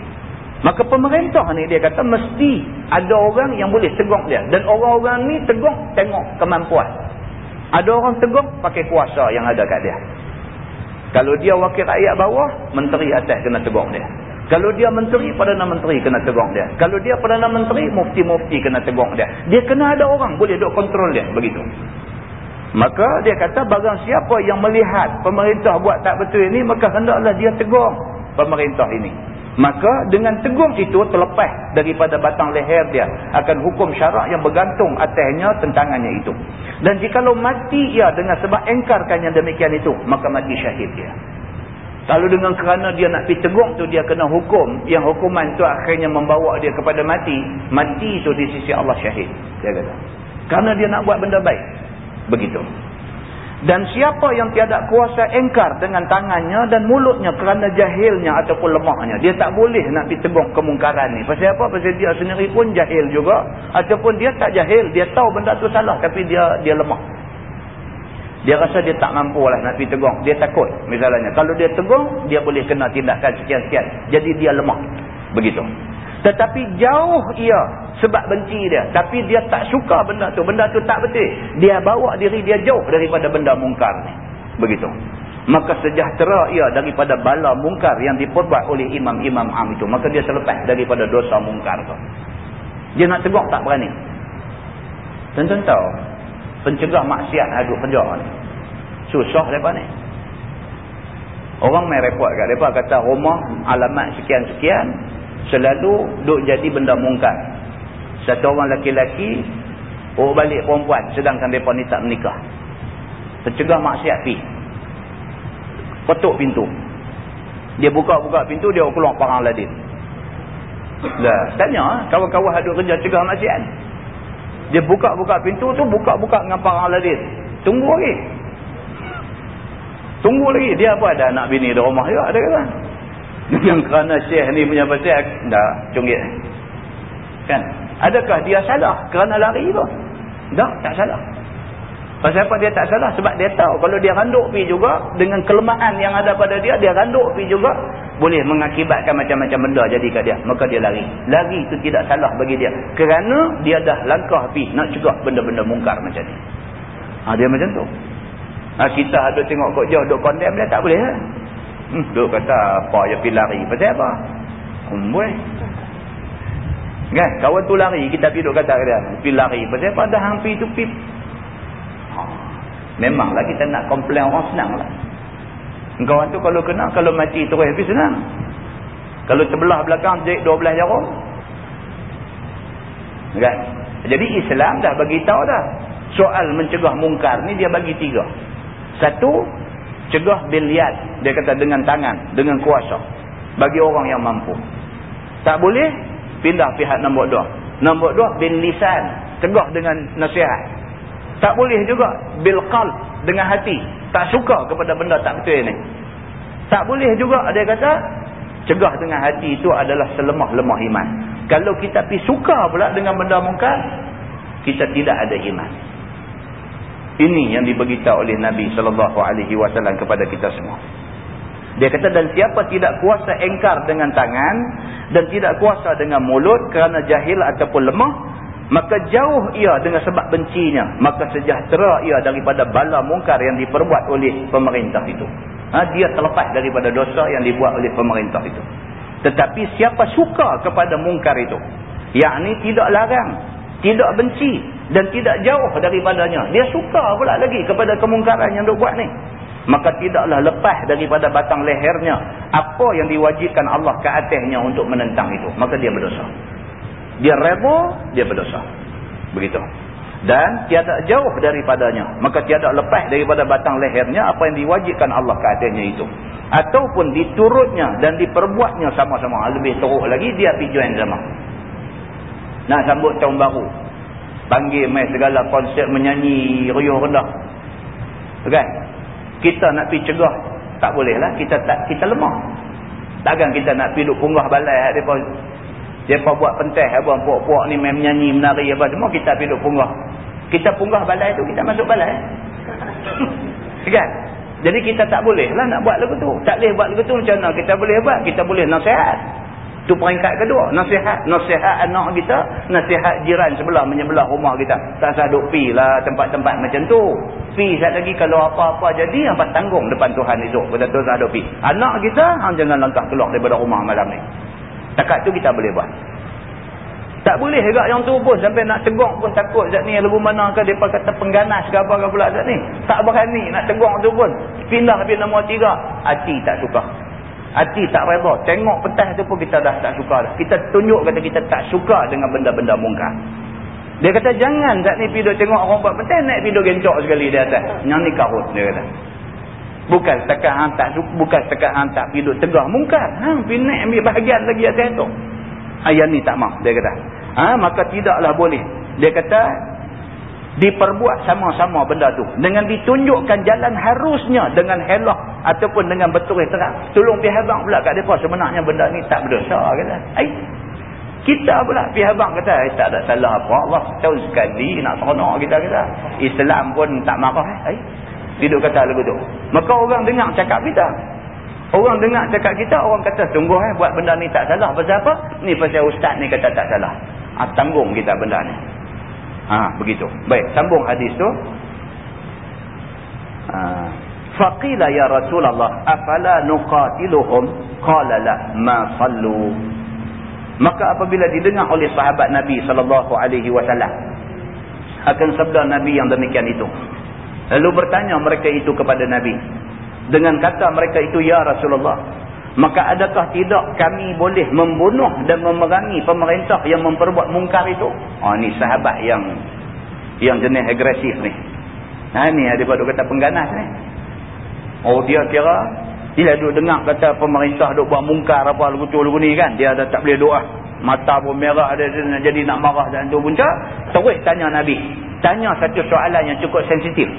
Maka pemerintah ni dia kata mesti ada orang yang boleh tegur dia. Dan orang-orang ni tegur tengok kemampuan. Ada orang tegur pakai kuasa yang ada kat dia. Kalau dia wakil rakyat bawah, menteri atas kena tegur dia. Kalau dia menteri, Perdana Menteri kena tegur dia. Kalau dia Perdana Menteri, mufti-mufti kena tegur dia. Dia kena ada orang boleh duk kontrol dia. Begitu. Maka dia kata barang siapa yang melihat pemerintah buat tak betul ini, maka hendaklah dia tegur pemerintah ini. Maka dengan tegur itu terlepas daripada batang leher dia akan hukum syarak yang bergantung atasnya tentangannya itu. Dan jikalau mati ia dengan sebab engkarkan yang demikian itu, maka mati syahid dia. Kalau dengan kerana dia nak pergi tegur tu dia kena hukum, yang hukuman tu akhirnya membawa dia kepada mati, mati itu di sisi Allah syahid. Dia kata. Kerana dia nak buat benda baik. Begitu. Dan siapa yang tiada kuasa engkar dengan tangannya dan mulutnya kerana jahilnya ataupun lemahnya. Dia tak boleh nak ditegur kemungkaran ni. Pasal apa? Pasal dia sendiri pun jahil juga. Ataupun dia tak jahil. Dia tahu benda tu salah tapi dia dia lemah. Dia rasa dia tak mampu lah nak pergi tegur. Dia takut misalnya. Kalau dia tegur, dia boleh kena tindakan sekian-sekian. Jadi dia lemah. Begitu. Tetapi jauh ia sebab benci dia. Tapi dia tak suka benda tu. Benda tu tak betul. Dia bawa diri dia jauh daripada benda mungkar ni. Begitu. Maka sejahtera ia daripada bala mungkar yang diperbuat oleh imam-imam am itu. Maka dia terlepas daripada dosa mungkar tu. Dia nak tegur tak berani. Tentu tahu. Pencegah maksiat aduk kerja ni. Susah mereka ni. Orang main repot kat mereka kata rumah alamat sekian-sekian selalu duk jadi benda mungkar. Satu orang laki-laki bawa balik perempuan sedangkan mereka ni tak menikah. Tercegah maksiat pi. Ketuk pintu. Dia buka-buka pintu dia keluar parang ladin. Lah, tanya kawan-kawan ada kerja cegah maksiat. Dia buka-buka pintu tu buka-buka dengan parang ladin. Tunggu lagi. Tunggu lagi. Dia apa ada anak bini di rumah juga ada kata. Yang kerana syekh ni punya pasal, dah cunggit. Kan? Adakah dia salah kerana lari tu? Tak, tak salah. Pasal apa dia tak salah? Sebab dia tahu kalau dia randuk pergi juga, dengan kelemahan yang ada pada dia, dia randuk pergi juga, boleh mengakibatkan macam-macam benda jadi kat dia. Maka dia lari. Lari itu tidak salah bagi dia. Kerana dia dah langkah pergi nak cegah benda-benda mungkar macam ni. Ha, dia macam tu. Ha, kita ada tengok kok jauh, duk condemn dia, tak boleh. Ha? Hmm, duk kata apa je pergi lari. Pasal apa? Hmm. Kan? Kawan tu lari, kita pergi duk kata dia. Pergi lari. Pasal apa? Dah hampir tu pergi. Memanglah kita nak komplain orang senang lah. Kawan tu kalau kena, kalau mati terus habis senang. Kalau sebelah belakang jahit 12 jarum. Kan? Jadi Islam dah bagi tahu dah. Soal mencegah mungkar ni dia bagi tiga. Satu, cegah biliat. Dia kata dengan tangan, dengan kuasa. Bagi orang yang mampu. Tak boleh, pindah pihak nombor dua. Nombor dua, bin lisan. Cegah dengan nasihat. Tak boleh juga, bil qalb, dengan hati. Tak suka kepada benda tak betul ini. Tak boleh juga, dia kata, cegah dengan hati itu adalah selemah-lemah iman. Kalau kita pergi suka pula dengan benda mungkar, kita tidak ada iman. Ini yang diberitahu oleh Nabi sallallahu alaihi wasallam kepada kita semua. Dia kata dan siapa tidak kuasa engkar dengan tangan dan tidak kuasa dengan mulut kerana jahil ataupun lemah, maka jauh ia dengan sebab bencinya, maka sejahtera ia daripada bala mungkar yang diperbuat oleh pemerintah itu. Ha, dia terlepas daripada dosa yang dibuat oleh pemerintah itu. Tetapi siapa suka kepada mungkar itu, yakni tidak larang, tidak benci, dan tidak jauh daripadanya. Dia suka pula lagi kepada kemungkaran yang dia buat ni. Maka tidaklah lepas daripada batang lehernya apa yang diwajibkan Allah ke atasnya untuk menentang itu. Maka dia berdosa. Dia rebo, dia berdosa. Begitu. Dan tiada jauh daripadanya. Maka tiada lepas daripada batang lehernya apa yang diwajibkan Allah ke atasnya itu. Ataupun diturutnya dan diperbuatnya sama-sama. Lebih teruk lagi dia pergi join sama. Nak sambut tahun baru panggil main segala konsep menyanyi riuh rendah kan kita nak pergi cegah tak boleh lah kita tak kita lemah takkan kita nak pergi duk punggah balai mereka mereka buat pentah abang puak-puak ni main menyanyi menari apa semua kita pergi punggah kita punggah balai tu kita masuk balai kan jadi kita tak boleh lah nak buat lagu tu tak boleh buat lagu tu macam mana kita boleh buat kita boleh nasihat Itu peringkat kedua. Nasihat. Nasihat anak kita. Nasihat jiran sebelah menyebelah rumah kita. Tak usah duk pi lah tempat-tempat macam tu. Pi saat lagi kalau apa-apa jadi, apa tanggung depan Tuhan itu. Kita tu usah duk pi. Anak kita, hang jangan langkah keluar daripada rumah malam ni. Takat tu kita boleh buat. Tak boleh juga yang tu pun sampai nak tegur pun takut zat ni lagu mana ke depa kata pengganas ke apa ke pula zat ni. Tak berani nak tegur tu pun. Pindah habis nombor tiga. Hati tak suka. Hati tak reda. Tengok petang tu pun kita dah tak suka dah. Kita tunjuk kata kita tak suka dengan benda-benda mungkar. Dia kata jangan tak ni pergi tengok orang buat petang naik pergi gencok sekali di atas. Yang ni karut dia kata. Bukan setakat hang tak bukan setakat hang tak pergi tegah. Mungkar. Hang pergi naik ambil bahagian lagi atas tu. Ayat ni tak mahu dia kata. Ha, maka tidaklah boleh. Dia kata diperbuat sama-sama benda tu. Dengan ditunjukkan jalan harusnya dengan helah ataupun dengan betul terang. Tolong pihak abang pula kat mereka sebenarnya benda ni tak berdosa kata. Ay, kita pula pihak abang kata. Ay, tak ada salah apa. Allah tahu sekali nak seronok kita kata. Islam pun tak marah ay, hidup kata lagu tu maka orang dengar cakap kita orang dengar cakap kita orang kata sungguh eh, buat benda ni tak salah pasal apa ni pasal ustaz ni kata tak salah ha, tanggung kita benda ni Ha, begitu. Baik, sambung hadis tu. Ha. Faqila ya Rasulullah, afala nuqatiluhum? Qala la, ma sallu. Maka apabila didengar oleh sahabat Nabi wasallam akan sabda Nabi yang demikian itu. Lalu bertanya mereka itu kepada Nabi. Dengan kata mereka itu ya Rasulullah maka adakah tidak kami boleh membunuh dan memerangi pemerintah yang memperbuat mungkar itu? Oh ni sahabat yang yang jenis agresif ni. Ha ni ada pada kata pengganas ni. Oh dia kira dia duduk dengar kata pemerintah duk buat mungkar apa lagu tu lagu ni kan? Dia dah tak boleh doa mata pun merah dia, dia jadi nak marah dan tu punca terus tanya Nabi. Tanya satu soalan yang cukup sensitif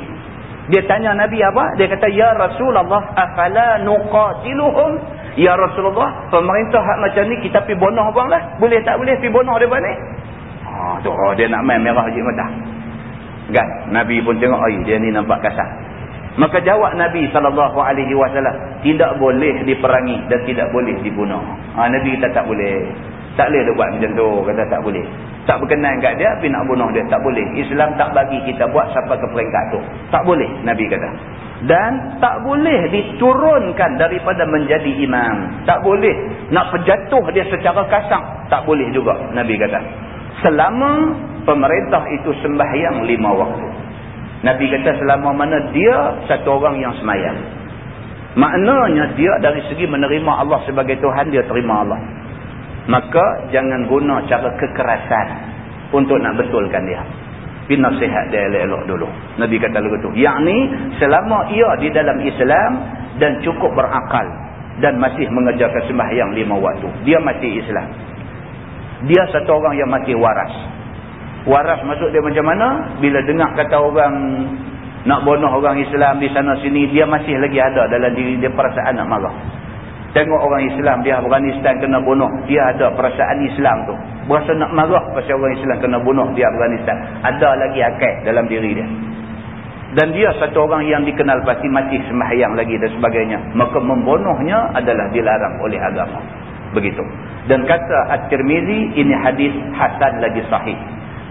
dia tanya Nabi apa? Dia kata, Ya Rasulullah, afala nuqatiluhum Ya Rasulullah, pemerintah hak macam ni kita pergi bunuh bang lah. Boleh tak boleh pergi bunuh dia ni? Ha, tu, oh, dia nak main merah je mata. Kan? Nabi pun tengok, oh, dia ni nampak kasar. Maka jawab Nabi SAW, tidak boleh diperangi dan tidak boleh dibunuh. Ha, Nabi kata tak boleh. Tak boleh dia buat macam tu. Kata tak boleh. Tak berkenan kat dia, tapi nak bunuh dia. Tak boleh. Islam tak bagi kita buat sampai ke peringkat tu. Tak boleh, Nabi kata dan tak boleh diturunkan daripada menjadi imam tak boleh nak penjatuh dia secara kasar tak boleh juga Nabi kata selama pemerintah itu sembahyang lima waktu Nabi kata selama mana dia satu orang yang semayang maknanya dia dari segi menerima Allah sebagai Tuhan dia terima Allah maka jangan guna cara kekerasan untuk nak betulkan dia Tapi nasihat dia elok-elok dulu. Nabi kata begitu. Yang ni selama ia di dalam Islam dan cukup berakal dan masih mengerjakan sembahyang lima waktu. Dia masih Islam. Dia satu orang yang masih waras. Waras maksud dia macam mana? Bila dengar kata orang nak bunuh orang Islam di sana sini, dia masih lagi ada dalam diri dia perasaan nak marah. Tengok orang Islam di Afghanistan kena bunuh. Dia ada perasaan Islam tu. Berasa nak marah pasal orang Islam kena bunuh di Afghanistan. Ada lagi akal dalam diri dia. Dan dia satu orang yang dikenal pasti mati sembahyang lagi dan sebagainya. Maka membunuhnya adalah dilarang oleh agama. Begitu. Dan kata At-Tirmizi ini hadis hasan lagi sahih.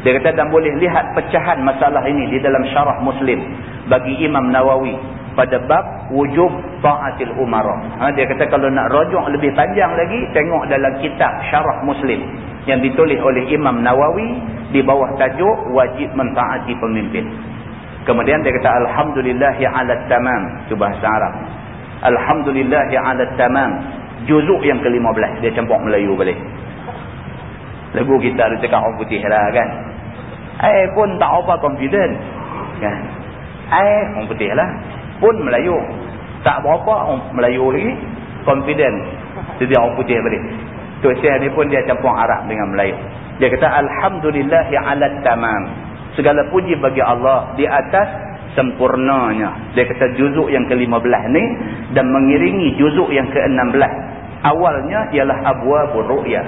Dia kata dan boleh lihat pecahan masalah ini di dalam syarah Muslim bagi Imam Nawawi pada bab wujub ta'atil umarah. Ha, dia kata kalau nak rojok lebih panjang lagi tengok dalam kitab syarah Muslim yang ditulis oleh Imam Nawawi di bawah tajuk wajib mentaati pemimpin. Kemudian dia kata alhamdulillahi 'ala tamam itu bahasa Arab. Alhamdulillahi 'ala tamam juzuk yang ke-15 dia campur Melayu balik. Lagu kita ada cakap orang putih lah kan. Air pun tak apa confident. Kan? Air orang putih lah. Pun Melayu. Tak berapa orang Melayu lagi. Confident. Jadi orang putih balik. Tok Syekh ni pun dia campur Arab dengan Melayu. Dia kata Alhamdulillahi ala tamam. Segala puji bagi Allah di atas sempurnanya. Dia kata juzuk yang ke-15 ni dan mengiringi juzuk yang ke-16. Awalnya ialah Abwa Buru'yah.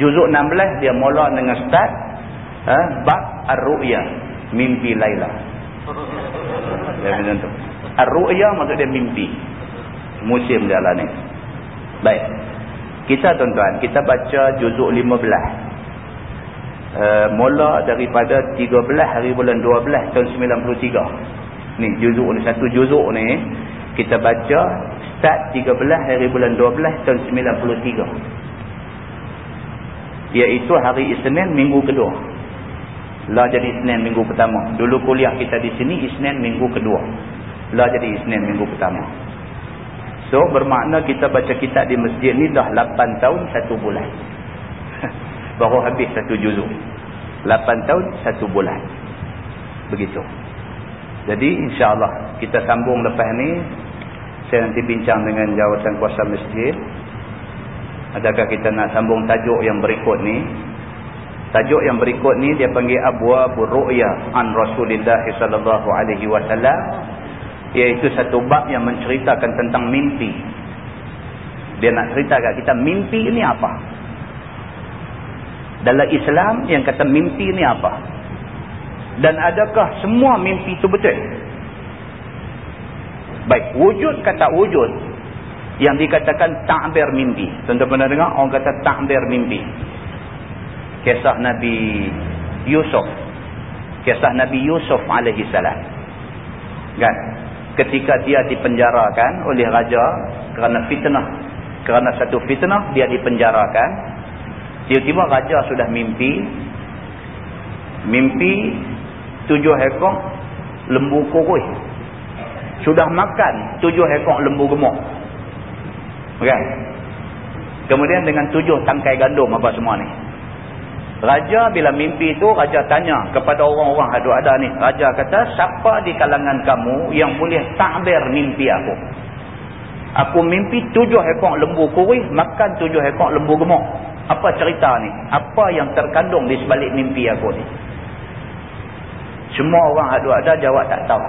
Juzuk 16 dia mula dengan start ha? bab ar-ru'ya mimpi Laila dia macam tu ar-ru'ya maksud dia mimpi musim dia lah ni baik Kita tuan-tuan, kita baca juzuk 15. Uh, mula daripada 13 hari bulan 12 tahun 93. Ni juzuk ni satu juzuk ni kita baca start 13 hari bulan 12 tahun 93. Iaitu hari Isnin minggu kedua. Lah jadi Isnin minggu pertama. Dulu kuliah kita di sini Isnin minggu kedua. Lah jadi Isnin minggu pertama. So bermakna kita baca kitab di masjid ni dah 8 tahun 1 bulan. Baru habis satu juzuk. 8 tahun 1 bulan. Begitu. Jadi insyaAllah kita sambung lepas ni. Saya nanti bincang dengan jawatan kuasa masjid. Adakah kita nak sambung tajuk yang berikut ni. Tajuk yang berikut ni dia panggil Abwa Burru'ya an Rasulullah sallallahu alaihi wasallam iaitu satu bab yang menceritakan tentang mimpi. Dia nak cerita kat kita mimpi ni apa? Dalam Islam yang kata mimpi ni apa? Dan adakah semua mimpi itu betul? Baik, wujud kata wujud yang dikatakan takbir mimpi. Tentu pernah dengar orang kata takbir mimpi kisah Nabi Yusuf kisah Nabi Yusuf alaihi salam kan ketika dia dipenjarakan oleh raja kerana fitnah kerana satu fitnah dia dipenjarakan tiba-tiba raja sudah mimpi mimpi tujuh ekor lembu kurus. Sudah makan tujuh ekor lembu gemuk. Kan kemudian dengan tujuh tangkai gandum apa semua ni Raja bila mimpi itu, Raja tanya kepada orang-orang hadu ada ni. Raja kata, siapa di kalangan kamu yang boleh takbir mimpi aku? Aku mimpi tujuh ekor lembu kurih, makan tujuh ekor lembu gemuk. Apa cerita ni? Apa yang terkandung di sebalik mimpi aku ni? Semua orang hadu ada jawab tak tahu.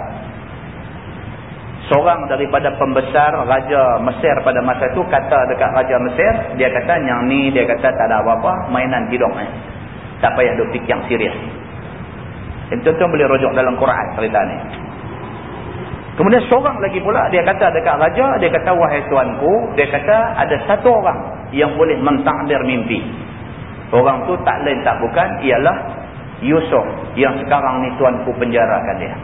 Seorang daripada pembesar Raja Mesir pada masa itu kata dekat Raja Mesir, dia kata yang ni dia kata tak ada apa-apa, mainan tidur ni. Tak payah duk fikir yang serius. Tuan-tuan boleh rujuk dalam Quran cerita ni. Kemudian seorang lagi pula dia kata dekat raja, dia kata wahai tuanku, dia kata ada satu orang yang boleh mentakdir mimpi. Orang tu tak lain tak bukan ialah Yusuf yang sekarang ni tuanku penjarakan dia.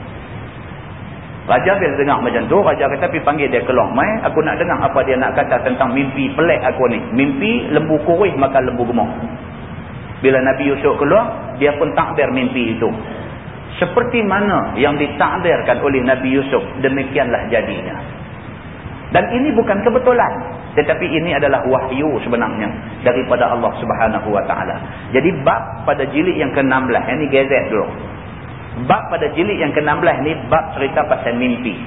Raja bila dengar macam tu, raja kata pergi panggil dia keluar. Mai, aku nak dengar apa dia nak kata tentang mimpi pelik aku ni. Mimpi lembu kurih makan lembu gemuk. Bila Nabi Yusuf keluar, dia pun takbir mimpi itu. Seperti mana yang ditakbirkan oleh Nabi Yusuf, demikianlah jadinya. Dan ini bukan kebetulan. Tetapi ini adalah wahyu sebenarnya daripada Allah subhanahu wa ta'ala. Jadi bab pada jilid yang ke-16, ini gezet dulu. Bab pada jilid yang ke-16 ni bab cerita pasal mimpi.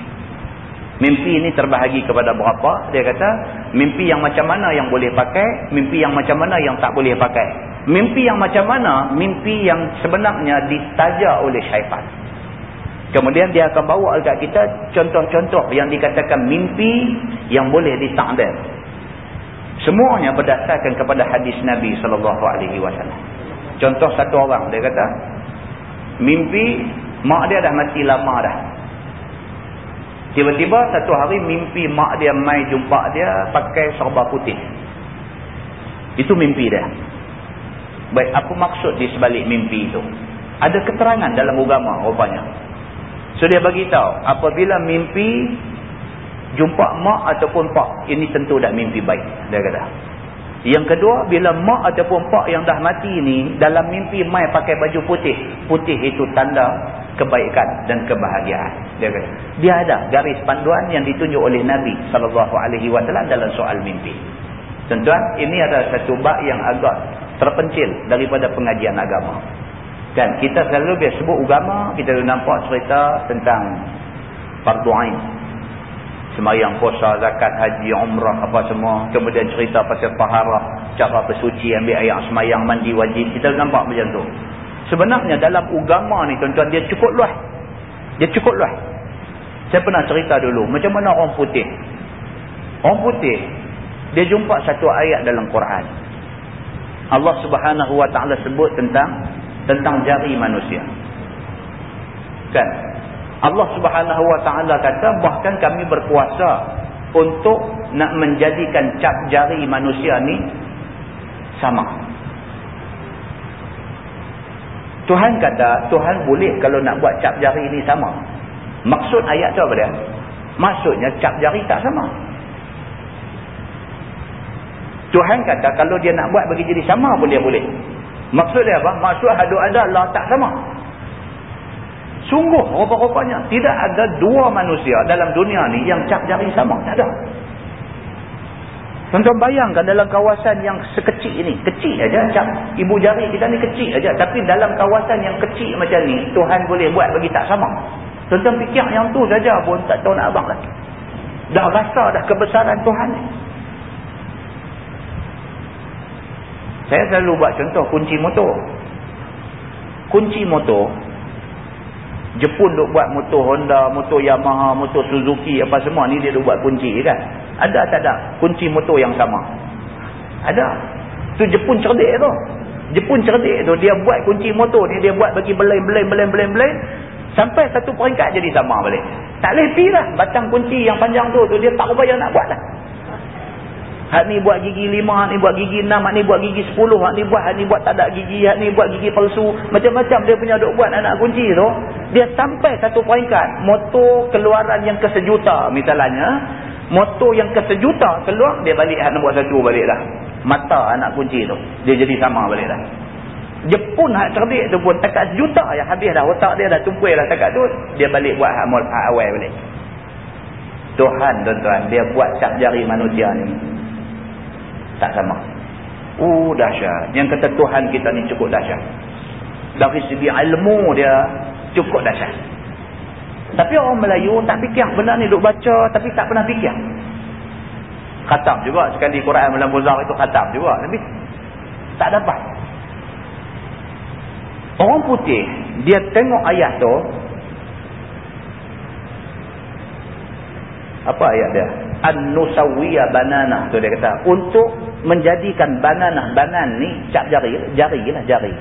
Mimpi ini terbahagi kepada berapa? Dia kata, mimpi yang macam mana yang boleh pakai, mimpi yang macam mana yang tak boleh pakai. Mimpi yang macam mana? Mimpi yang sebenarnya ditaja oleh syaitan. Kemudian dia akan bawa dekat kita contoh-contoh yang dikatakan mimpi yang boleh ditakdir. Semuanya berdasarkan kepada hadis Nabi SAW. Contoh satu orang, dia kata, mimpi mak dia dah mati lama dah. Tiba-tiba satu hari mimpi mak dia mai jumpa dia pakai serba putih. Itu mimpi dia. Baik, apa maksud di sebalik mimpi itu? Ada keterangan dalam agama rupanya. So dia bagi tahu, apabila mimpi jumpa mak ataupun pak, ini tentu dah mimpi baik, dia kata. Yang kedua, bila mak ataupun pak yang dah mati ni dalam mimpi mai pakai baju putih, putih itu tanda kebaikan dan kebahagiaan. Dia kata. Dia ada garis panduan yang ditunjuk oleh Nabi wasallam dalam soal mimpi. Tuan-tuan, ini adalah satu bab yang agak terpencil daripada pengajian agama. Kan kita selalu biasa sebut agama, kita nampak cerita tentang fardu ain. Semayang puasa, zakat, haji, umrah apa semua, kemudian cerita pasal taharah, cara bersuci, ambil air semayang, mandi wajib, kita nampak macam tu. Sebenarnya dalam agama ni tuan-tuan dia cukup luas. Dia cukup luas. Saya pernah cerita dulu macam mana orang putih. Orang putih dia jumpa satu ayat dalam Quran. Allah Subhanahu Wa Taala sebut tentang tentang jari manusia. Kan? Allah Subhanahu Wa Taala kata bahkan kami berkuasa untuk nak menjadikan cap jari manusia ni sama. Tuhan kata, Tuhan boleh kalau nak buat cap jari ni sama. Maksud ayat tu apa dia? Maksudnya cap jari tak sama. Tuhan kata kalau dia nak buat bagi jadi sama pun dia boleh. Maksud dia apa? Maksud hadu ada Allah tak sama. Sungguh rupa-rupanya tidak ada dua manusia dalam dunia ni yang cap jari sama. Tak ada. Tuan-tuan bayangkan dalam kawasan yang sekecil ini. Kecil aja cap ibu jari kita ni kecil aja. Tapi dalam kawasan yang kecil macam ni Tuhan boleh buat bagi tak sama. Tuan-tuan fikir yang tu saja pun tak tahu nak abang lah. Dah rasa dah kebesaran Tuhan ni. Saya selalu buat contoh kunci motor. Kunci motor. Jepun duk buat motor Honda, motor Yamaha, motor Suzuki apa semua ni dia duk buat kunci kan. Ada tak ada kunci motor yang sama? Ada. Tu Jepun cerdik tu. Jepun cerdik tu dia buat kunci motor ni dia buat bagi belain-belain-belain-belain sampai satu peringkat jadi sama balik. Tak boleh lah batang kunci yang panjang tu tu dia tak upaya nak buat lah. Hak ni buat gigi lima, hak ni buat gigi enam, hak ni buat gigi sepuluh, hak ni buat, hak ni buat tak ada gigi, hak ni buat gigi palsu. Macam-macam dia punya duk buat anak kunci tu. Dia sampai satu peringkat. Motor keluaran yang kesejuta misalnya. Motor yang kesejuta keluar, dia balik hak nombor satu balik dah. Mata anak kunci tu. Dia jadi sama balik dah. Jepun hak cerdik tu pun takat sejuta yang habis dah. Otak dia dah tumpuih lah takat tu. Dia balik buat hak, hak awal balik. Tuhan tuan-tuan, dia buat cap jari manusia ni tak sama. Oh dahsyat. Yang kata Tuhan kita ni cukup dahsyat. Dari segi ilmu dia cukup dahsyat. Tapi orang Melayu tak fikir benda ni duk baca tapi tak pernah fikir. Khatam juga sekali Quran dalam buzar itu khatam juga tapi tak dapat. Orang putih dia tengok ayat tu apa ayat dia? An-nusawiyya banana tu dia kata. Untuk menjadikan banana banan ni cap jari jari lah jari.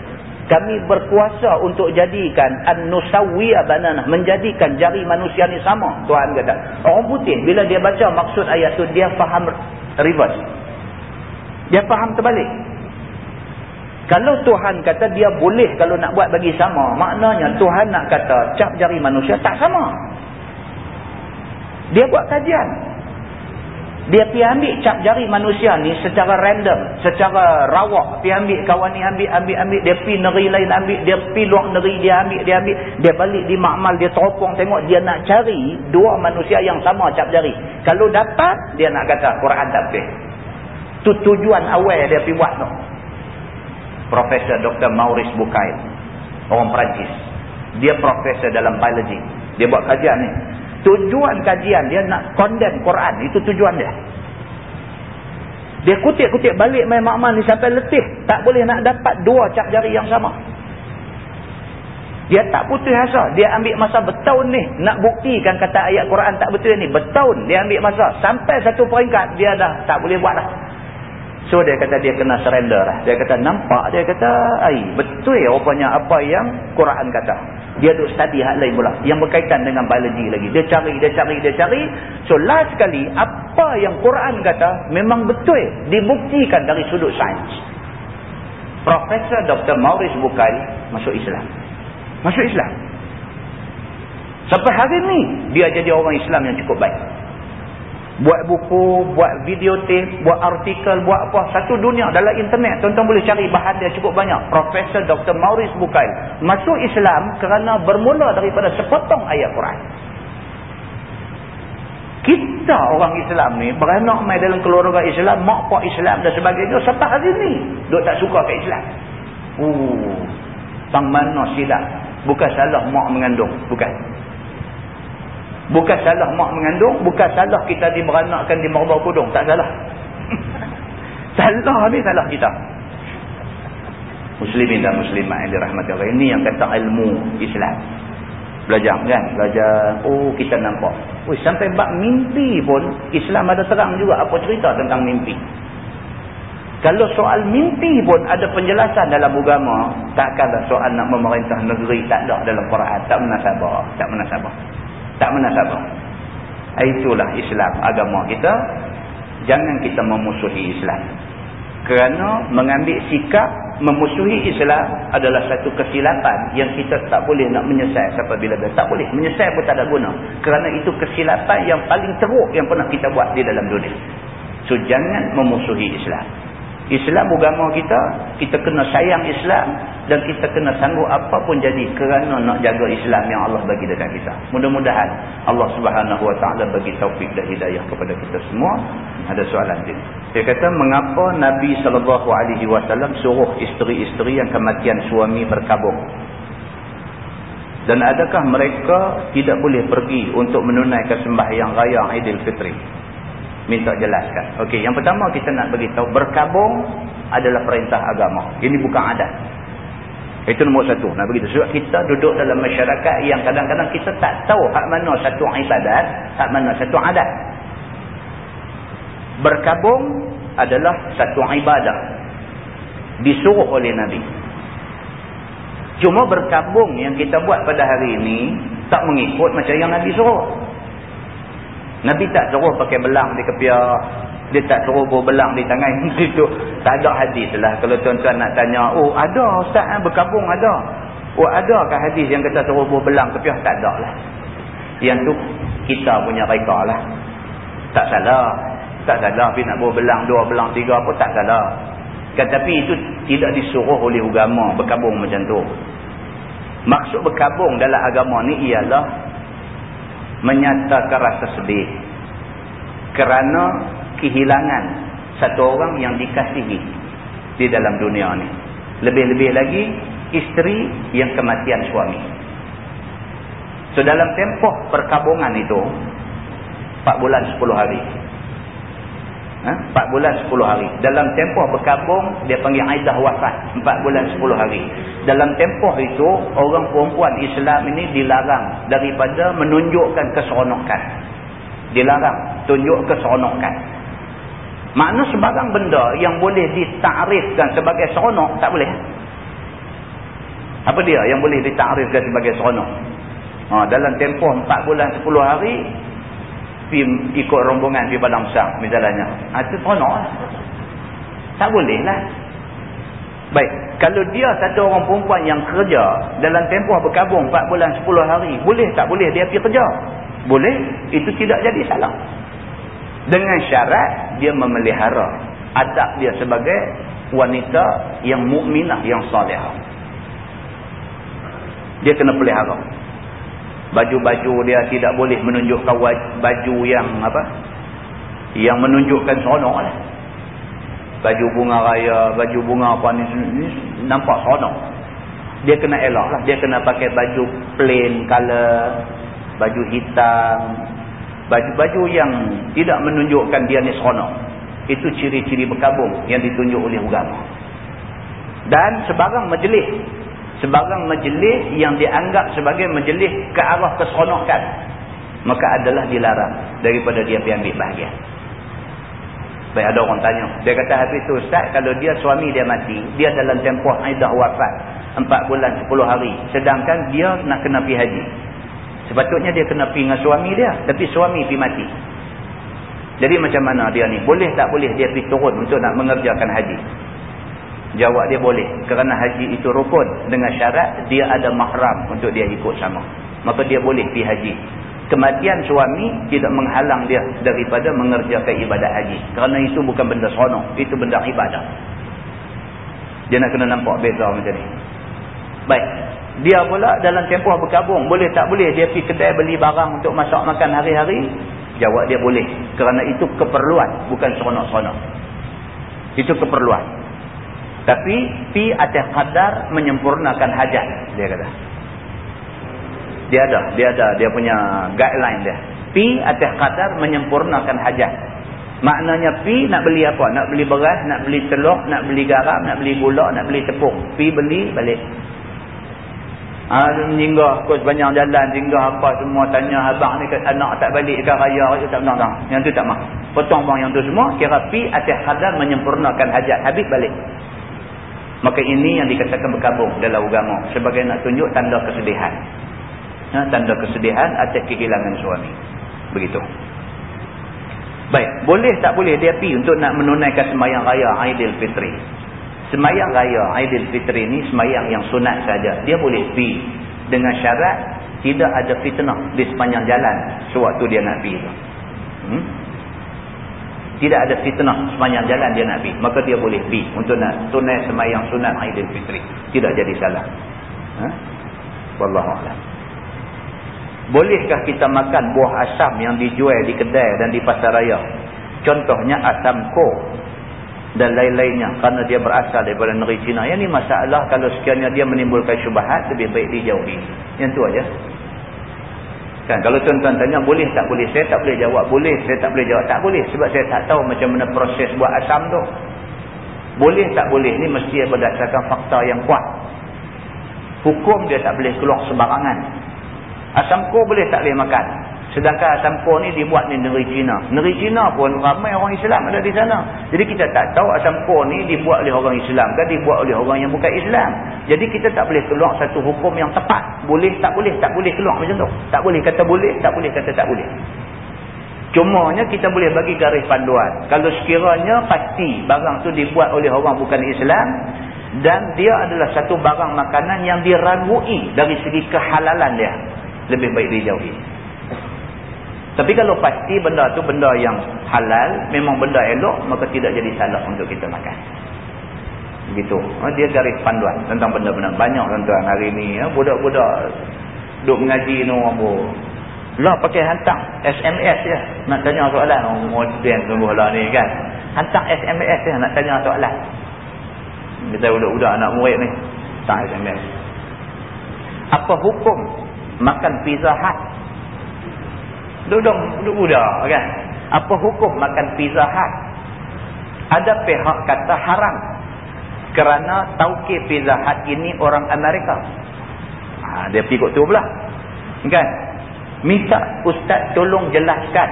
Kami berkuasa untuk jadikan an-nusawiyya banana menjadikan jari manusia ni sama Tuhan kata. Orang putih bila dia baca maksud ayat tu dia faham reverse. Dia faham terbalik. Kalau Tuhan kata dia boleh kalau nak buat bagi sama maknanya Tuhan nak kata cap jari manusia tak sama. Dia buat kajian dia pergi ambil cap jari manusia ni secara random, secara rawak. Pergi ambil kawan ni ambil, ambil, ambil. Dia pergi negeri lain ambil, dia pergi luar negeri dia ambil, dia ambil. Dia balik di makmal, dia teropong tengok. Dia nak cari dua manusia yang sama cap jari. Kalau dapat, dia nak kata Quran betul. Itu tujuan awal dia pergi buat tu. Profesor Dr. Maurice Bukai. Orang Perancis. Dia profesor dalam biologi. Dia buat kajian ni tujuan kajian dia nak condemn Quran. Itu tujuan dia. Dia kutip-kutip balik main makmal ni sampai letih. Tak boleh nak dapat dua cap jari yang sama. Dia tak putus asa dia ambil masa bertahun ni. Nak buktikan kata ayat Quran tak betul ni. Bertahun dia ambil masa. Sampai satu peringkat dia dah tak boleh buat dah so dia kata dia kena surrender lah. Dia kata nampak dia kata ai betul rupanya apa yang Quran kata. Dia duk study hal lain pula yang berkaitan dengan biologi lagi. Dia cari dia cari dia cari. So last sekali apa yang Quran kata memang betul dibuktikan dari sudut sains. Profesor Dr. Maurice Bukhari masuk Islam. Masuk Islam. Sampai hari ni dia jadi orang Islam yang cukup baik buat buku, buat videotape, buat artikel, buat apa. Satu dunia dalam internet. Tuan-tuan boleh cari bahan dia cukup banyak. Profesor Dr. Maurice Bukai. Masuk Islam kerana bermula daripada sepotong ayat Quran. Kita orang Islam ni beranak main dalam keluarga Islam, mak pak Islam dan sebagainya. Sampai hari ni, duk tak suka ke Islam. Uh, bang mana silap. Bukan salah mak mengandung. Bukan. Bukan salah mak mengandung, bukan salah kita diberanakkan di merbau kudung. Tak salah. salah ni salah kita. Muslimin dan muslimat yang dirahmati Allah. Ini yang kata ilmu Islam. Belajar kan? Belajar. Oh kita nampak. Oh, sampai bab mimpi pun Islam ada terang juga apa cerita tentang mimpi. Kalau soal mimpi pun ada penjelasan dalam agama, takkanlah soal nak memerintah negeri tak ada dalam Quran. Tak menasabah. Tak menasabah tak menasabah. itulah Islam agama kita. Jangan kita memusuhi Islam. Kerana mengambil sikap memusuhi Islam adalah satu kesilapan yang kita tak boleh nak menyesal sampai bila-bila tak boleh. Menyesal pun tak ada guna. Kerana itu kesilapan yang paling teruk yang pernah kita buat di dalam dunia. So jangan memusuhi Islam Islam agama kita, kita kena sayang Islam dan kita kena sanggup apa pun jadi kerana nak jaga Islam yang Allah bagi dekat kita. Mudah-mudahan Allah Subhanahu Wa Taala bagi taufik dan hidayah kepada kita semua. Ada soalan ini. Dia kata mengapa Nabi sallallahu alaihi wasallam suruh isteri-isteri yang kematian suami berkabung? Dan adakah mereka tidak boleh pergi untuk menunaikan sembahyang raya Aidilfitri? Minta jelaskan. Okey, yang pertama kita nak bagi tahu berkabung adalah perintah agama. Ini bukan adat. Itu nombor satu. Nak begitu. Sebab kita duduk dalam masyarakat yang kadang-kadang kita tak tahu hak mana satu ibadat, hak mana satu adat. Berkabung adalah satu ibadah. Disuruh oleh Nabi. Cuma berkabung yang kita buat pada hari ini tak mengikut macam yang Nabi suruh. Nabi tak suruh pakai belang di kepiah. Dia tak suruh bawa belang di tangan. Itu tak ada hadis lah. Kalau tuan-tuan nak tanya, oh ada ustaz eh, berkabung ada. Oh adakah hadis yang kata suruh bawa belang kepiah? Tak ada lah. Yang tu kita punya reka lah. Tak salah. Tak salah. Tapi nak bawa belang dua, belang tiga pun tak salah. Kan, tapi itu tidak disuruh oleh agama berkabung macam tu. Maksud berkabung dalam agama ni ialah menyatakan rasa sedih kerana kehilangan satu orang yang dikasihi di dalam dunia ni. Lebih-lebih lagi isteri yang kematian suami. So dalam tempoh perkabungan itu 4 bulan 10 hari ha? 4 bulan 10 hari. Dalam tempoh berkabung dia panggil aidah wafat 4 bulan 10 hari. Dalam tempoh itu orang perempuan Islam ini dilarang daripada menunjukkan keseronokan. Dilarang tunjuk keseronokan. Makna sebarang benda yang boleh ditarifkan sebagai seronok tak boleh apa dia yang boleh ditarifkan sebagai seronok? Ha, dalam tempoh 4 bulan 10 hari pi ikut rombongan di padang besar misalnya. Ha, itu seronok lah. Tak boleh lah. Baik. Kalau dia satu orang perempuan yang kerja dalam tempoh berkabung 4 bulan 10 hari. Boleh tak boleh dia pergi kerja? Boleh. Itu tidak jadi salah. Dengan syarat dia memelihara adab dia sebagai wanita yang mukminah yang salihah. Dia kena pelihara baju-baju dia tidak boleh menunjukkan baju yang apa? Yang menunjukkan seronok lah. Baju bunga raya baju bunga apa ni, ni nampak seronok. Dia kena elok lah. Dia kena pakai baju plain color baju hitam. Baju-baju yang tidak menunjukkan dia ni seronok. Itu ciri-ciri berkabung yang ditunjuk oleh agama. Dan sebarang majlis sebarang majlis yang dianggap sebagai majlis ke arah keseronokan maka adalah dilarang daripada dia pergi ambil bahagian. Baik ada orang tanya dia kata habis tu Ustaz kalau dia suami dia mati dia dalam tempoh aidah wafat 4 bulan 10 hari sedangkan dia nak kena pergi haji. Sepatutnya dia kena pergi dengan suami dia tapi suami pergi mati. Jadi macam mana dia ni? Boleh tak boleh dia pergi turun untuk nak mengerjakan haji Jawab dia boleh. Kerana haji itu rukun. Dengan syarat dia ada mahram untuk dia ikut sama. Maka dia boleh pergi haji. Kematian suami tidak menghalang dia daripada mengerjakan ibadat haji. Kerana itu bukan benda seronok. Itu benda ibadah. Dia nak kena nampak beza macam ni. Baik. Dia pula dalam tempoh berkabung. Boleh tak boleh dia pergi kedai beli barang untuk masak makan hari-hari? Jawab dia boleh. Kerana itu keperluan. Bukan seronok-seronok. Itu keperluan. Tapi pi atas kadar menyempurnakan hajat dia kata. Dia ada, dia ada dia punya guideline dia. Pi atas kadar menyempurnakan hajat. Maknanya pi nak beli apa? Nak beli beras, nak beli telur, nak beli garam, nak beli gula, nak beli tepung. Pi beli balik. Ha, meninggal kos banyak jalan tinggal apa semua tanya abang ni anak tak balik ke raya tak benar tak. Yang tu tak mah. Potong bang yang tu semua kira pi atas kadar menyempurnakan hajat habis balik. Maka ini yang dikatakan berkabung dalam agama. Sebagai nak tunjuk tanda kesedihan. Ha, tanda kesedihan atas kehilangan suami. Begitu. Baik, boleh tak boleh dia pergi untuk nak menunaikan semayang raya Aidil Fitri? Semayang raya Aidil Fitri ni semayang yang sunat saja. Dia boleh pergi dengan syarat tidak ada fitnah di sepanjang jalan sewaktu dia nak pergi. Hmm? Tidak ada fitnah sepanjang jalan dia nak pergi. Maka dia boleh pergi untuk nak tunai semayang sunat Aidil Fitri. Tidak jadi salah. Ha? Wallahualam. Bolehkah kita makan buah asam yang dijual di kedai dan di pasar raya? Contohnya asam ko dan lain-lainnya kerana dia berasal daripada negeri Cina. Yang ini masalah kalau sekiranya dia menimbulkan syubahat lebih baik dijauhi. Yang tu aja. Kan kalau tuan-tuan tanya boleh tak boleh? Saya tak boleh jawab. Boleh, saya tak boleh jawab. Tak boleh sebab saya tak tahu macam mana proses buat asam tu. Boleh tak boleh ni mesti berdasarkan fakta yang kuat. Hukum dia tak boleh keluar sembarangan. Asam ko boleh tak boleh makan. Sedangkan asam ko ni dibuat di negeri Cina. Negeri Cina pun ramai orang Islam ada di sana. Jadi kita tak tahu asam ko ni dibuat oleh orang Islam kan dibuat oleh orang yang bukan Islam. Jadi kita tak boleh keluar satu hukum yang tepat. Boleh tak boleh, tak boleh keluar macam tu. Tak boleh kata boleh, tak boleh kata tak boleh. Cumanya kita boleh bagi garis panduan. Kalau sekiranya pasti barang tu dibuat oleh orang bukan Islam dan dia adalah satu barang makanan yang diragui dari segi kehalalan dia lebih baik dijauhi. Tapi kalau pasti benda tu benda yang halal, memang benda elok, maka tidak jadi salah untuk kita makan. Begitu. Ha, dia garis panduan tentang benda-benda. Banyak tuan-tuan hari ni, ya, budak-budak duduk mengaji ni orang pun. Lah pakai hantar SMS je. Nak tanya soalan. Oh, modern sungguh lah ni kan. Hantar SMS je nak tanya soalan. Kita budak-budak anak murid ni. Tak SMS. Apa hukum makan pizza hut duduk budak kan apa hukum makan pizza hut ada pihak kata haram. Kerana tauke pizza hut ini orang Amerika. Ha, dia pergi kot tu pula kan minta ustaz tolong jelaskan.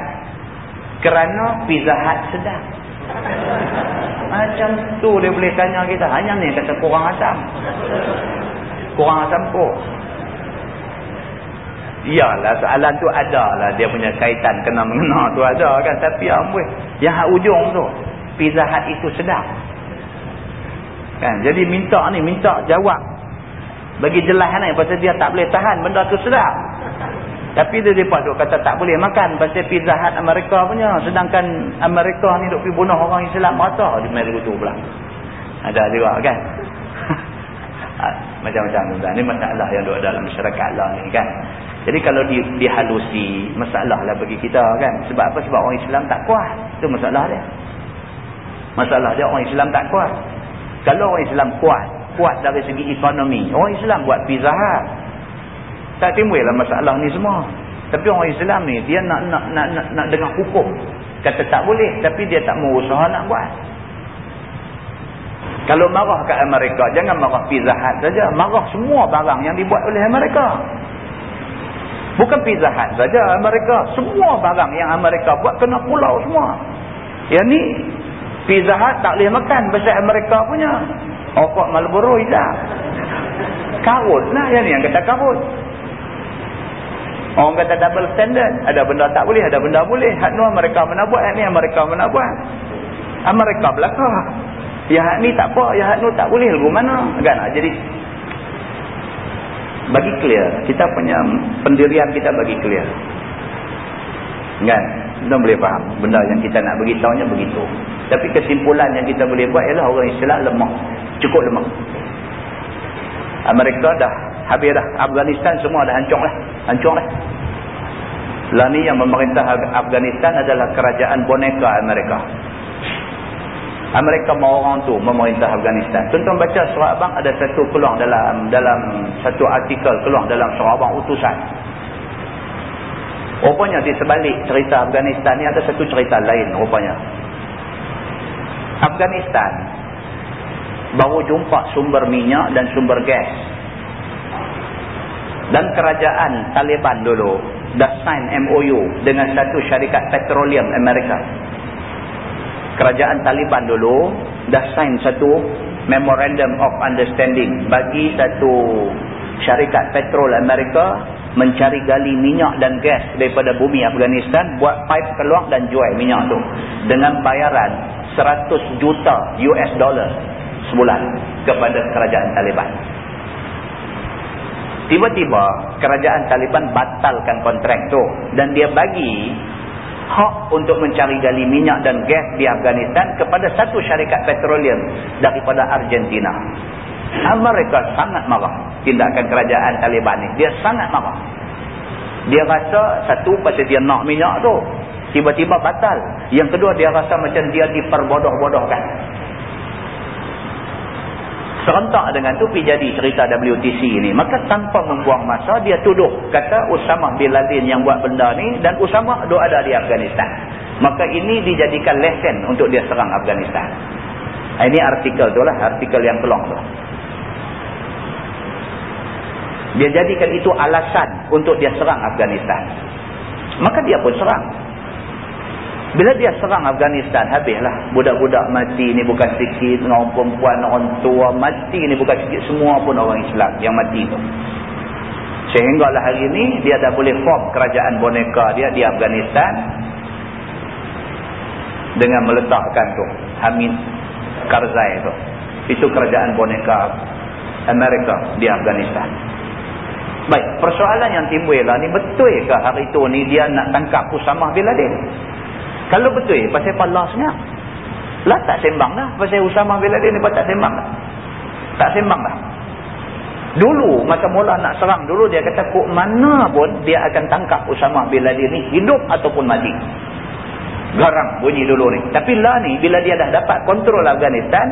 Kerana pizza hut sedap. Macam tu dia boleh tanya kita. Hanya ni kata kurang asam. Kurang asam kok Iyalah soalan tu ada lah dia punya kaitan kena mengena tu ada kan. Tapi amboi yang hak ujung tu pizza hut itu sedap. Kan? Jadi minta ni minta jawab. Bagi jelas ni pasal dia tak boleh tahan benda tu sedap. Tapi dia lepas tu kata tak boleh makan pasal pizza hut Amerika punya. Sedangkan Amerika ni duk pergi bunuh orang Islam rata di mari tu pula. Ada juga kan? Ha, macam-macam tu. Ni masalah yang ada dalam masyarakat lah ni kan jadi kalau di, dihalusi, masalah lah bagi kita kan. Sebab apa? Sebab orang Islam tak kuat. Itu masalah dia. Masalah dia orang Islam tak kuat. Kalau orang Islam kuat, kuat dari segi ekonomi. Orang Islam buat pizza hut. Tak timbul lah masalah ni semua. Tapi orang Islam ni, dia nak nak nak nak, nak dengar hukum. Kata tak boleh, tapi dia tak mau usaha nak buat. Kalau marah kat Amerika, jangan marah pizza hut saja. Marah semua barang yang dibuat oleh Amerika. Bukan Pizza Hut saja Amerika. Semua barang yang Amerika buat kena pulau semua. Yang ni Pizza Hut tak boleh makan pasal Amerika punya. Okok Marlboro hidup. Karut lah yang ni yang kata karut. Orang kata double standard. Ada benda tak boleh, ada benda boleh. Hak ni Amerika mana buat, hak ni Amerika mana buat. Amerika belakang. Ya hak ni tak apa, ya hak ni tak boleh. Lagu mana? Kan? Jadi bagi clear kita punya pendirian kita bagi clear. Kan? Kita boleh faham. Benda yang kita nak beritahunya begitu. Tapi kesimpulan yang kita boleh buat ialah orang Islam lemah. Cukup lemah. Amerika dah habis dah. Afghanistan semua dah hancur lah. Hancur lah. Lah ni yang memerintah Afghanistan adalah kerajaan boneka Amerika Amerika mau orang tu memerintah Afghanistan. Tuan-tuan baca surah abang ada satu keluar dalam dalam satu artikel keluar dalam surah abang utusan. Rupanya di sebalik cerita Afghanistan ni ada satu cerita lain rupanya. Afghanistan baru jumpa sumber minyak dan sumber gas. Dan kerajaan Taliban dulu dah sign MOU dengan satu syarikat petroleum Amerika kerajaan Taliban dulu dah sign satu memorandum of understanding bagi satu syarikat petrol Amerika mencari gali minyak dan gas daripada bumi Afghanistan buat pipe keluar dan jual minyak tu dengan bayaran 100 juta US dollar sebulan kepada kerajaan Taliban. Tiba-tiba kerajaan Taliban batalkan kontrak tu dan dia bagi hak untuk mencari gali minyak dan gas di Afghanistan kepada satu syarikat petroleum daripada Argentina Amerika sangat marah tindakan kerajaan Taliban ni. Dia sangat marah. Dia rasa satu pasal dia nak minyak tu. Tiba-tiba batal. Yang kedua dia rasa macam dia diperbodoh-bodohkan. Serentak dengan tu pergi jadi cerita WTC ni. Maka tanpa membuang masa dia tuduh. Kata Usama bin Laden yang buat benda ni. Dan Usama tu ada di Afghanistan. Maka ini dijadikan lesen untuk dia serang Afghanistan. Ini artikel tu lah. Artikel yang kelong tu. Dia jadikan itu alasan untuk dia serang Afghanistan. Maka dia pun serang. Bila dia serang Afghanistan, habislah. Budak-budak mati ni bukan sikit. Orang perempuan, orang tua mati ni bukan sikit. Semua pun orang Islam yang mati tu. Sehinggalah hari ini, dia dah boleh form kerajaan boneka dia di Afghanistan. Dengan meletakkan tu. Hamid Karzai tu. Itu kerajaan boneka Amerika di Afghanistan. Baik, persoalan yang timbul lah ni betul ke hari tu ni dia nak tangkap Usama bin Laden? Kalau betul, pasal pala senyap. Lah tak sembang dah pasal Usama bin Laden ni tak sembang dah. Tak sembang dah. Dulu masa mula nak serang dulu dia kata kok mana pun dia akan tangkap Usama bin Laden ni hidup ataupun mati. Garang bunyi dulu ni. Tapi lah ni bila dia dah dapat kontrol Afghanistan,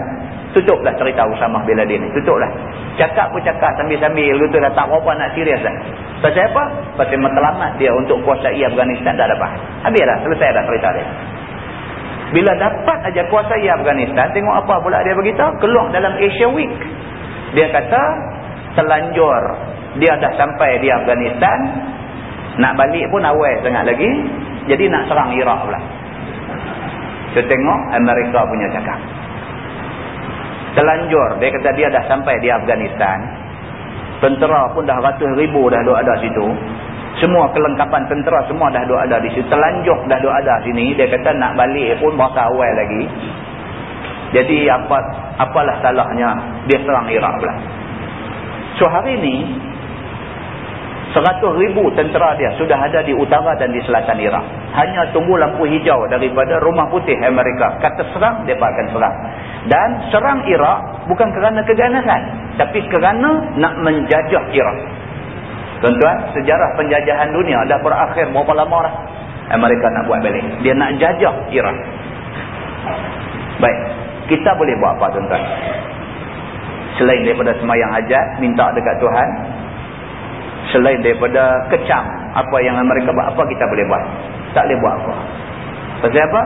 tutuplah cerita Usama bin Laden ni. Tutuplah. Cakap pun cakap sambil-sambil gitu dah tak apa nak serius dah. Pasal apa? Pasal matlamat dia untuk kuasai Afghanistan dah dapat. Habis dah, selesai dah cerita dia. Bila dapat aja kuasai Afghanistan, tengok apa pula dia beritahu? Keluar dalam Asia Week. Dia kata, telanjur. Dia dah sampai di Afghanistan. Nak balik pun awal sangat lagi. Jadi nak serang Iraq pula. Kita tengok Amerika punya cakap. Telanjur dia kata dia dah sampai di Afghanistan. Tentera pun dah ratus ribu dah duduk ada situ. Semua kelengkapan tentera semua dah duduk ada di situ. Telanjur dah duduk ada sini dia kata nak balik pun bahasa awal lagi. Jadi apa apalah salahnya dia serang Iraq pula. So hari ni Seratus ribu tentera dia sudah ada di utara dan di selatan Iraq. Hanya tunggu lampu hijau daripada rumah putih Amerika. Kata serang, mereka akan serang. Dan serang Iraq bukan kerana keganasan. Tapi kerana nak menjajah Iraq. Tuan-tuan, sejarah penjajahan dunia dah berakhir berapa lama dah. Amerika nak buat balik. Dia nak jajah Iraq. Baik. Kita boleh buat apa tuan-tuan? Selain daripada semayang hajat, minta dekat Tuhan selain daripada kecam apa yang mereka buat apa kita boleh buat? Tak boleh buat apa. Pasal apa?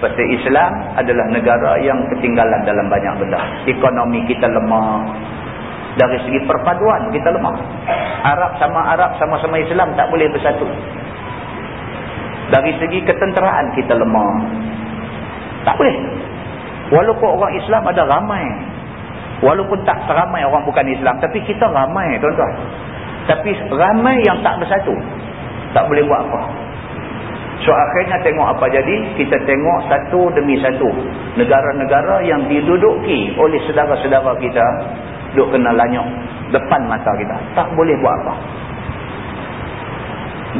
Pasal Islam adalah negara yang ketinggalan dalam banyak benda. Ekonomi kita lemah. Dari segi perpaduan kita lemah. Arab sama Arab sama-sama Islam tak boleh bersatu. Dari segi ketenteraan kita lemah. Tak boleh. Walaupun orang Islam ada ramai. Walaupun tak seramai orang bukan Islam tapi kita ramai tuan-tuan tapi ramai yang tak bersatu. Tak boleh buat apa. So akhirnya tengok apa jadi. Kita tengok satu demi satu. Negara-negara yang diduduki oleh saudara-saudara kita. Duk kena lanyok. Depan mata kita. Tak boleh buat apa.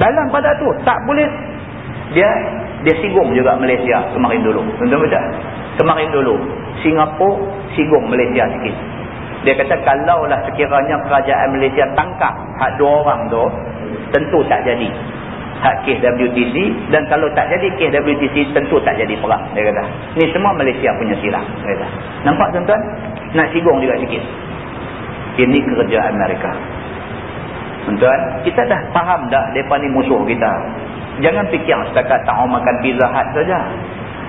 Dalam pada tu. Tak boleh. Dia dia singgung juga Malaysia kemarin dulu. Betul. Kemarin dulu. Singapura singgung Malaysia sikit. Dia kata kalaulah sekiranya kerajaan Malaysia tangkap hak dua orang tu, tentu tak jadi. Hak kes WTC dan kalau tak jadi kes WTC tentu tak jadi perang dia kata. Ni semua Malaysia punya silap dia kata. Nampak tuan-tuan? Nak singgung juga sikit. Ini kerja Amerika tuan-tuan kita dah faham dah mereka ni musuh kita. Jangan fikir setakat tak makan pizza hut saja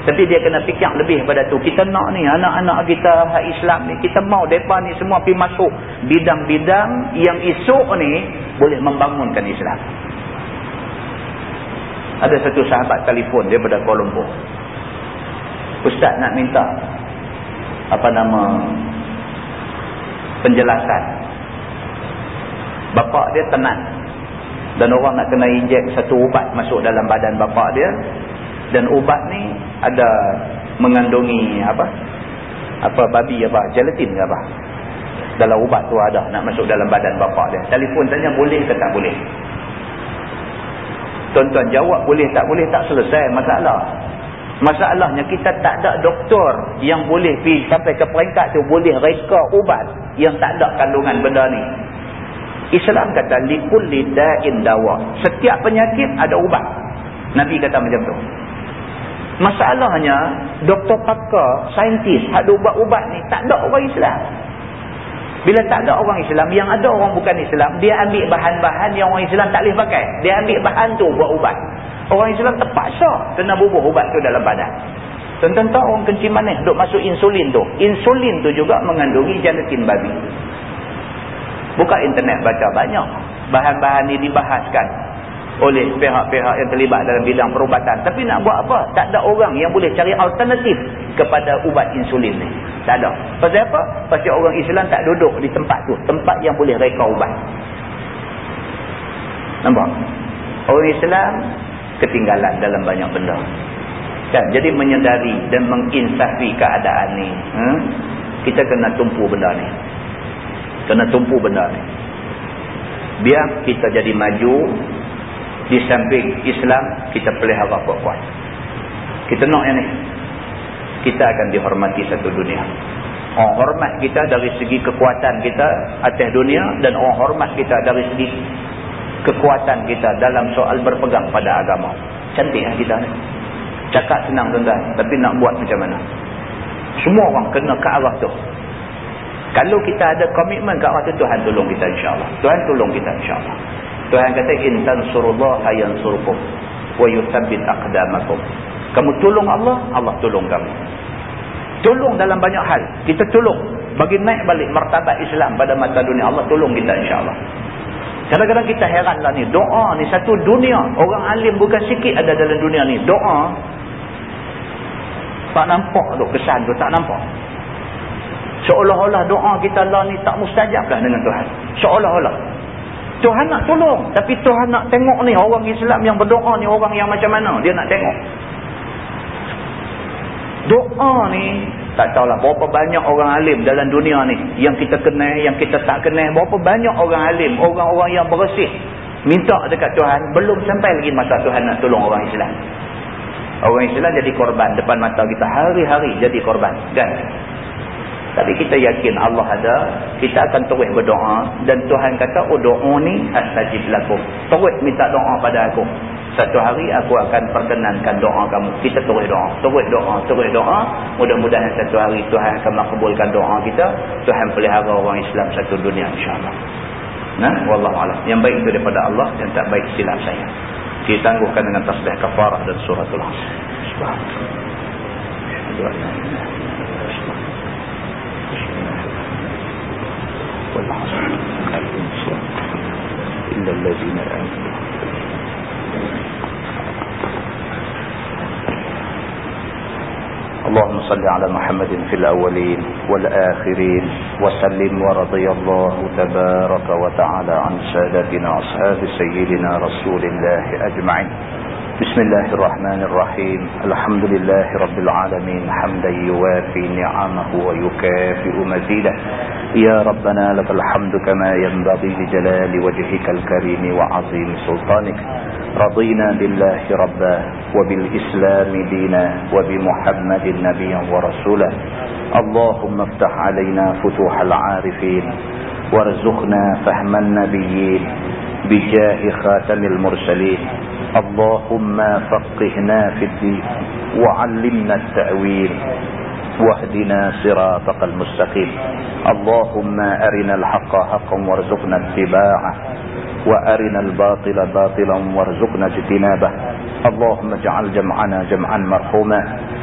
tapi dia kena fikir lebih pada tu. Kita nak ni anak-anak kita Islam ni. Kita mau mereka ni semua pergi masuk bidang-bidang yang esok ni boleh membangunkan Islam. Ada satu sahabat telefon daripada Kuala Lumpur. Ustaz nak minta apa nama penjelasan. Bapak dia tenang. dan orang nak kena injek satu ubat masuk dalam badan bapa dia dan ubat ni ada mengandungi apa? Apa babi apa? Gelatin ke apa? Dalam ubat tu ada nak masuk dalam badan bapa dia. Telefon tanya boleh ke tak boleh? Tuan-tuan jawab boleh tak boleh tak selesai masalah. Masalahnya kita tak ada doktor yang boleh pergi sampai ke peringkat tu boleh reka ubat yang tak ada kandungan benda ni. Islam kata likulli da'in dawa. Setiap penyakit ada ubat. Nabi kata macam tu. Masalahnya doktor pakar, saintis, ada ubat-ubat ni tak ada orang Islam. Bila tak ada orang Islam, yang ada orang bukan Islam, dia ambil bahan-bahan yang orang Islam tak boleh pakai. Dia ambil bahan tu buat ubat. Orang Islam terpaksa kena bubuh ubat tu dalam badan. Tentang orang kencing manis duk masuk insulin tu. Insulin tu juga mengandungi janatin babi. Buka internet baca banyak. Bahan-bahan ni dibahaskan oleh pihak-pihak yang terlibat dalam bidang perubatan. Tapi nak buat apa? Tak ada orang yang boleh cari alternatif kepada ubat insulin ni. Tak ada. Pasal apa? Pasal orang Islam tak duduk di tempat tu. Tempat yang boleh reka ubat. Nampak? Orang Islam ketinggalan dalam banyak benda. Kan? Jadi menyedari dan menginsafi keadaan ni. Hmm? Kita kena tumpu benda ni. Kena tumpu benda ni. Biar kita jadi maju. Di samping Islam, kita pelihara kuat-kuat. Kita nak yang ni. Kita akan dihormati satu dunia. Orang hormat kita dari segi kekuatan kita atas dunia. Dan orang hormat kita dari segi kekuatan kita dalam soal berpegang pada agama. Cantik lah kita ni. Cakap senang tuan-tuan. Tapi nak buat macam mana? Semua orang kena ke arah tu. Kalau kita ada komitmen kat waktu Tuhan tolong kita insyaAllah. Tuhan tolong kita insyaAllah. Tuhan kata, Intan surullah hayan surukum. Wa yuthabit aqdamakum. Kamu tolong Allah, Allah tolong kamu. Tolong dalam banyak hal. Kita tolong. Bagi naik balik martabat Islam pada mata dunia. Allah tolong kita insyaAllah. Kadang-kadang kita heran lah ni. Doa ni satu dunia. Orang alim bukan sikit ada dalam dunia ni. Doa. Tak nampak tu kesan tu. Tak nampak. Seolah-olah doa kita lah ni tak mustajab lah dengan Tuhan. Seolah-olah. Tuhan nak tolong. Tapi Tuhan nak tengok ni orang Islam yang berdoa ni orang yang macam mana. Dia nak tengok. Doa ni tak tahulah berapa banyak orang alim dalam dunia ni. Yang kita kenal, yang kita tak kenal. Berapa banyak orang alim, orang-orang yang bersih. Minta dekat Tuhan. Belum sampai lagi masa Tuhan nak tolong orang Islam. Orang Islam jadi korban depan mata kita. Hari-hari jadi korban. Kan? Tapi kita yakin Allah ada, kita akan terus berdoa dan Tuhan kata, "Oh doa ni astajib lakum." Terus minta doa pada aku. Satu hari aku akan perkenankan doa kamu. Kita terus doa, terus doa, terus doa. Mudah-mudahan satu hari Tuhan akan makbulkan doa kita. Tuhan pelihara orang Islam satu dunia insya-Allah. Nah, wallahu a'lam. Yang baik itu daripada Allah, yang tak baik silap saya. Kita tangguhkan dengan tasbih kafarah dan suratul Asr. Subhanallah. والعصر الإنسان إلا الذين آمنوا اللهم صل على محمد في الأولين والآخرين وسلم ورضي الله تبارك وتعالى عن سادتنا أصحاب سيدنا رسول الله أجمعين. بسم الله الرحمن الرحيم. الحمد لله رب العالمين. حمدا يوافي نعمه ويكافئ مزيده. يا ربنا لك الحمد كما ينبغي لجلال وجهك الكريم وعظيم سلطانك. رضينا بالله ربا وبالإسلام دينا وبمحمد نبيا ورسولا اللهم افتح علينا فتوح العارفين. وارزقنا فهم النبيين. بجاه خاتم المرسلين. اللهم فقهنا في الدين وعلمنا التأويل واهدنا صراطك المستقيم. اللهم أرنا الحق حقا وارزقنا اتباعه وأرنا الباطل باطلا وارزقنا اجتنابه. اللهم اجعل جمعنا جمعا مرحوما